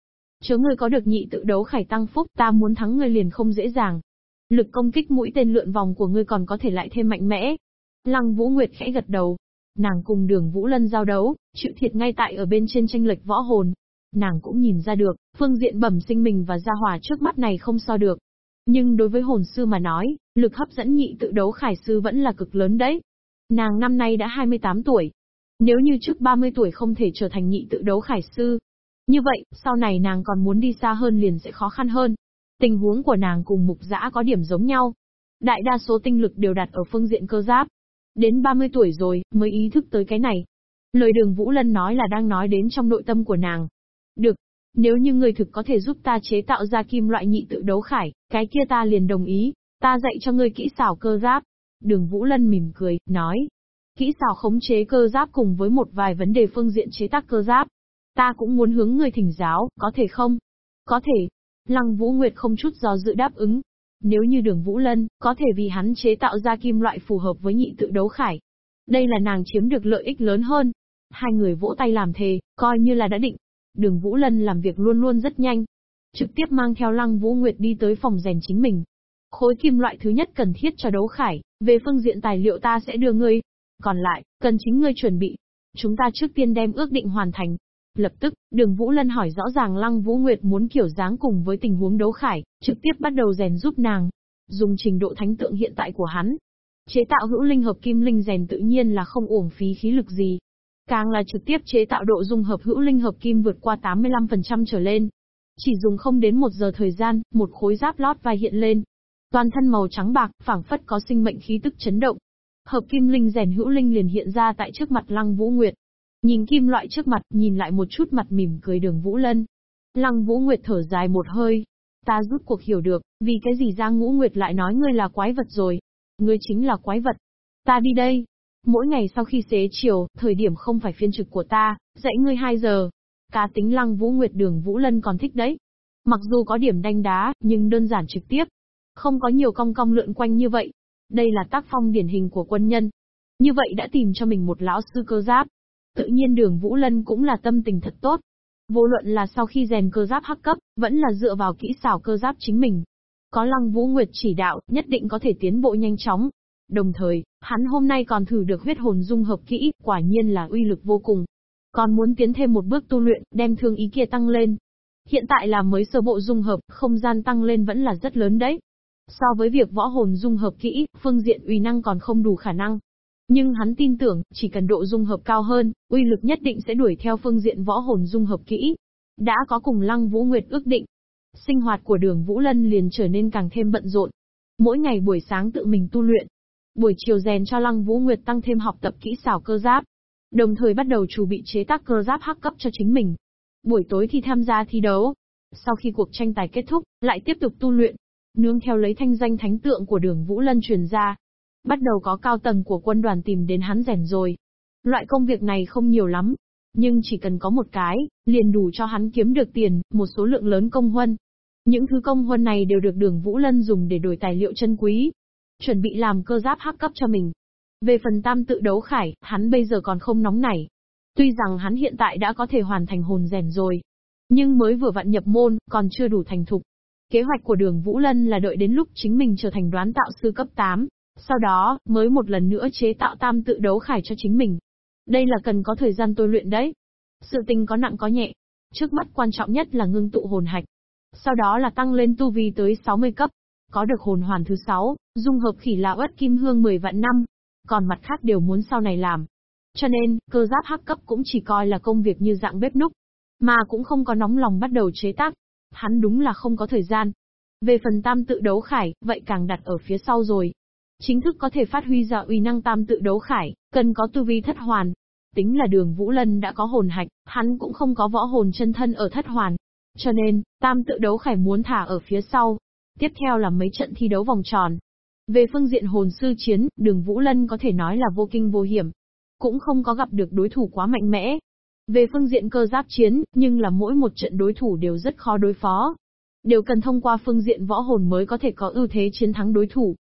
S1: Chớ ngươi có được nhị tự đấu khải tăng phúc, ta muốn thắng ngươi liền không dễ dàng. Lực công kích mũi tên lượn vòng của ngươi còn có thể lại thêm mạnh mẽ. Lăng Vũ Nguyệt khẽ gật đầu. Nàng cùng đường Vũ Lân giao đấu, chịu thiệt ngay tại ở bên trên tranh lệch võ hồn. Nàng cũng nhìn ra được, phương diện bẩm sinh mình và gia hòa trước mắt này không so được. Nhưng đối với hồn sư mà nói, lực hấp dẫn nhị tự đấu khải sư vẫn là cực lớn đấy. Nàng năm nay đã 28 tuổi. Nếu như trước 30 tuổi không thể trở thành nhị tự đấu khải sư, như vậy, sau này nàng còn muốn đi xa hơn liền sẽ khó khăn hơn. Tình huống của nàng cùng mục Dã có điểm giống nhau. Đại đa số tinh lực đều đặt ở phương diện cơ giáp. Đến 30 tuổi rồi, mới ý thức tới cái này. Lời đường Vũ Lân nói là đang nói đến trong nội tâm của nàng. Được, nếu như người thực có thể giúp ta chế tạo ra kim loại nhị tự đấu khải, cái kia ta liền đồng ý, ta dạy cho ngươi kỹ xảo cơ giáp. Đường Vũ Lân mỉm cười, nói. Kỹ xảo khống chế cơ giáp cùng với một vài vấn đề phương diện chế tác cơ giáp. Ta cũng muốn hướng người thỉnh giáo, có thể không? Có thể. Lăng Vũ Nguyệt không chút do dự đáp ứng. Nếu như đường Vũ Lân, có thể vì hắn chế tạo ra kim loại phù hợp với nhị tự đấu khải. Đây là nàng chiếm được lợi ích lớn hơn. Hai người vỗ tay làm thề, coi như là đã định. Đường Vũ Lân làm việc luôn luôn rất nhanh. Trực tiếp mang theo Lăng Vũ Nguyệt đi tới phòng rèn chính mình. Khối kim loại thứ nhất cần thiết cho đấu khải, về phương diện tài liệu ta sẽ đưa ngươi. Còn lại, cần chính ngươi chuẩn bị. Chúng ta trước tiên đem ước định hoàn thành. Lập tức, đường Vũ Lân hỏi rõ ràng Lăng Vũ Nguyệt muốn kiểu dáng cùng với tình huống đấu khải, trực tiếp bắt đầu rèn giúp nàng. Dùng trình độ thánh tượng hiện tại của hắn. Chế tạo hữu linh hợp kim linh rèn tự nhiên là không uổng phí khí lực gì. Càng là trực tiếp chế tạo độ dung hợp hữu linh hợp kim vượt qua 85% trở lên. Chỉ dùng không đến một giờ thời gian, một khối giáp lót vai hiện lên. Toàn thân màu trắng bạc, phảng phất có sinh mệnh khí tức chấn động. Hợp kim linh rèn hữu linh liền hiện ra tại trước mặt Lăng Vũ Nguyệt. Nhìn kim loại trước mặt, nhìn lại một chút mặt mỉm cười đường Vũ Lân. Lăng Vũ Nguyệt thở dài một hơi. Ta rút cuộc hiểu được, vì cái gì Giang Ngũ Nguyệt lại nói ngươi là quái vật rồi. Ngươi chính là quái vật. Ta đi đây. Mỗi ngày sau khi xế chiều, thời điểm không phải phiên trực của ta, dạy ngươi 2 giờ. Cá tính Lăng Vũ Nguyệt đường Vũ Lân còn thích đấy. Mặc dù có điểm đanh đá, nhưng đơn giản trực tiếp. Không có nhiều cong cong lượn quanh như vậy. Đây là tác phong điển hình của quân nhân. Như vậy đã tìm cho mình một lão sư cơ giáp. Tự nhiên đường Vũ Lân cũng là tâm tình thật tốt. Vô luận là sau khi rèn cơ giáp hắc cấp, vẫn là dựa vào kỹ xảo cơ giáp chính mình. Có Lăng Vũ Nguyệt chỉ đạo, nhất định có thể tiến bộ nhanh chóng. Đồng thời, hắn hôm nay còn thử được huyết hồn dung hợp kỹ, quả nhiên là uy lực vô cùng. Còn muốn tiến thêm một bước tu luyện, đem thương ý kia tăng lên. Hiện tại là mới sơ bộ dung hợp, không gian tăng lên vẫn là rất lớn đấy. So với việc võ hồn dung hợp kỹ, phương diện uy năng còn không đủ khả năng. Nhưng hắn tin tưởng, chỉ cần độ dung hợp cao hơn, uy lực nhất định sẽ đuổi theo phương diện võ hồn dung hợp kỹ. Đã có cùng Lăng Vũ Nguyệt ước định. Sinh hoạt của đường Vũ Lân liền trở nên càng thêm bận rộn. Mỗi ngày buổi sáng tự mình tu luyện. Buổi chiều rèn cho Lăng Vũ Nguyệt tăng thêm học tập kỹ xảo cơ giáp. Đồng thời bắt đầu chuẩn bị chế tác cơ giáp hắc cấp cho chính mình. Buổi tối thì tham gia thi đấu. Sau khi cuộc tranh tài kết thúc, lại tiếp tục tu luyện. Nương theo lấy thanh danh thánh tượng của đường Vũ Lân truyền ra, Bắt đầu có cao tầng của quân đoàn tìm đến hắn rèn rồi. Loại công việc này không nhiều lắm, nhưng chỉ cần có một cái, liền đủ cho hắn kiếm được tiền, một số lượng lớn công huân. Những thứ công huân này đều được đường Vũ Lân dùng để đổi tài liệu chân quý. Chuẩn bị làm cơ giáp hắc cấp cho mình. Về phần tam tự đấu khải, hắn bây giờ còn không nóng nảy. Tuy rằng hắn hiện tại đã có thể hoàn thành hồn rèn rồi. Nhưng mới vừa vặn nhập môn, còn chưa đủ thành thục. Kế hoạch của đường Vũ Lân là đợi đến lúc chính mình trở thành đoán tạo sư cấp 8, sau đó, mới một lần nữa chế tạo tam tự đấu khải cho chính mình. Đây là cần có thời gian tôi luyện đấy. Sự tình có nặng có nhẹ. Trước mắt quan trọng nhất là ngưng tụ hồn hạch. Sau đó là tăng lên tu vi tới 60 cấp. Có được hồn hoàn thứ 6, dung hợp khỉ lão ất kim hương 10 vạn năm. Còn mặt khác đều muốn sau này làm. Cho nên, cơ giáp hắc cấp cũng chỉ coi là công việc như dạng bếp núc. Mà cũng không có nóng lòng bắt đầu chế tác. Hắn đúng là không có thời gian. Về phần tam tự đấu khải, vậy càng đặt ở phía sau rồi. Chính thức có thể phát huy ra uy năng tam tự đấu khải, cần có tu vi thất hoàn. Tính là đường Vũ Lân đã có hồn hạch, hắn cũng không có võ hồn chân thân ở thất hoàn. Cho nên, tam tự đấu khải muốn thả ở phía sau. Tiếp theo là mấy trận thi đấu vòng tròn. Về phương diện hồn sư chiến, đường Vũ Lân có thể nói là vô kinh vô hiểm. Cũng không có gặp được đối thủ quá mạnh mẽ. Về phương diện cơ giáp chiến, nhưng là mỗi một trận đối thủ đều rất khó đối phó. Đều cần thông qua phương diện võ hồn mới có thể có ưu thế chiến thắng đối thủ.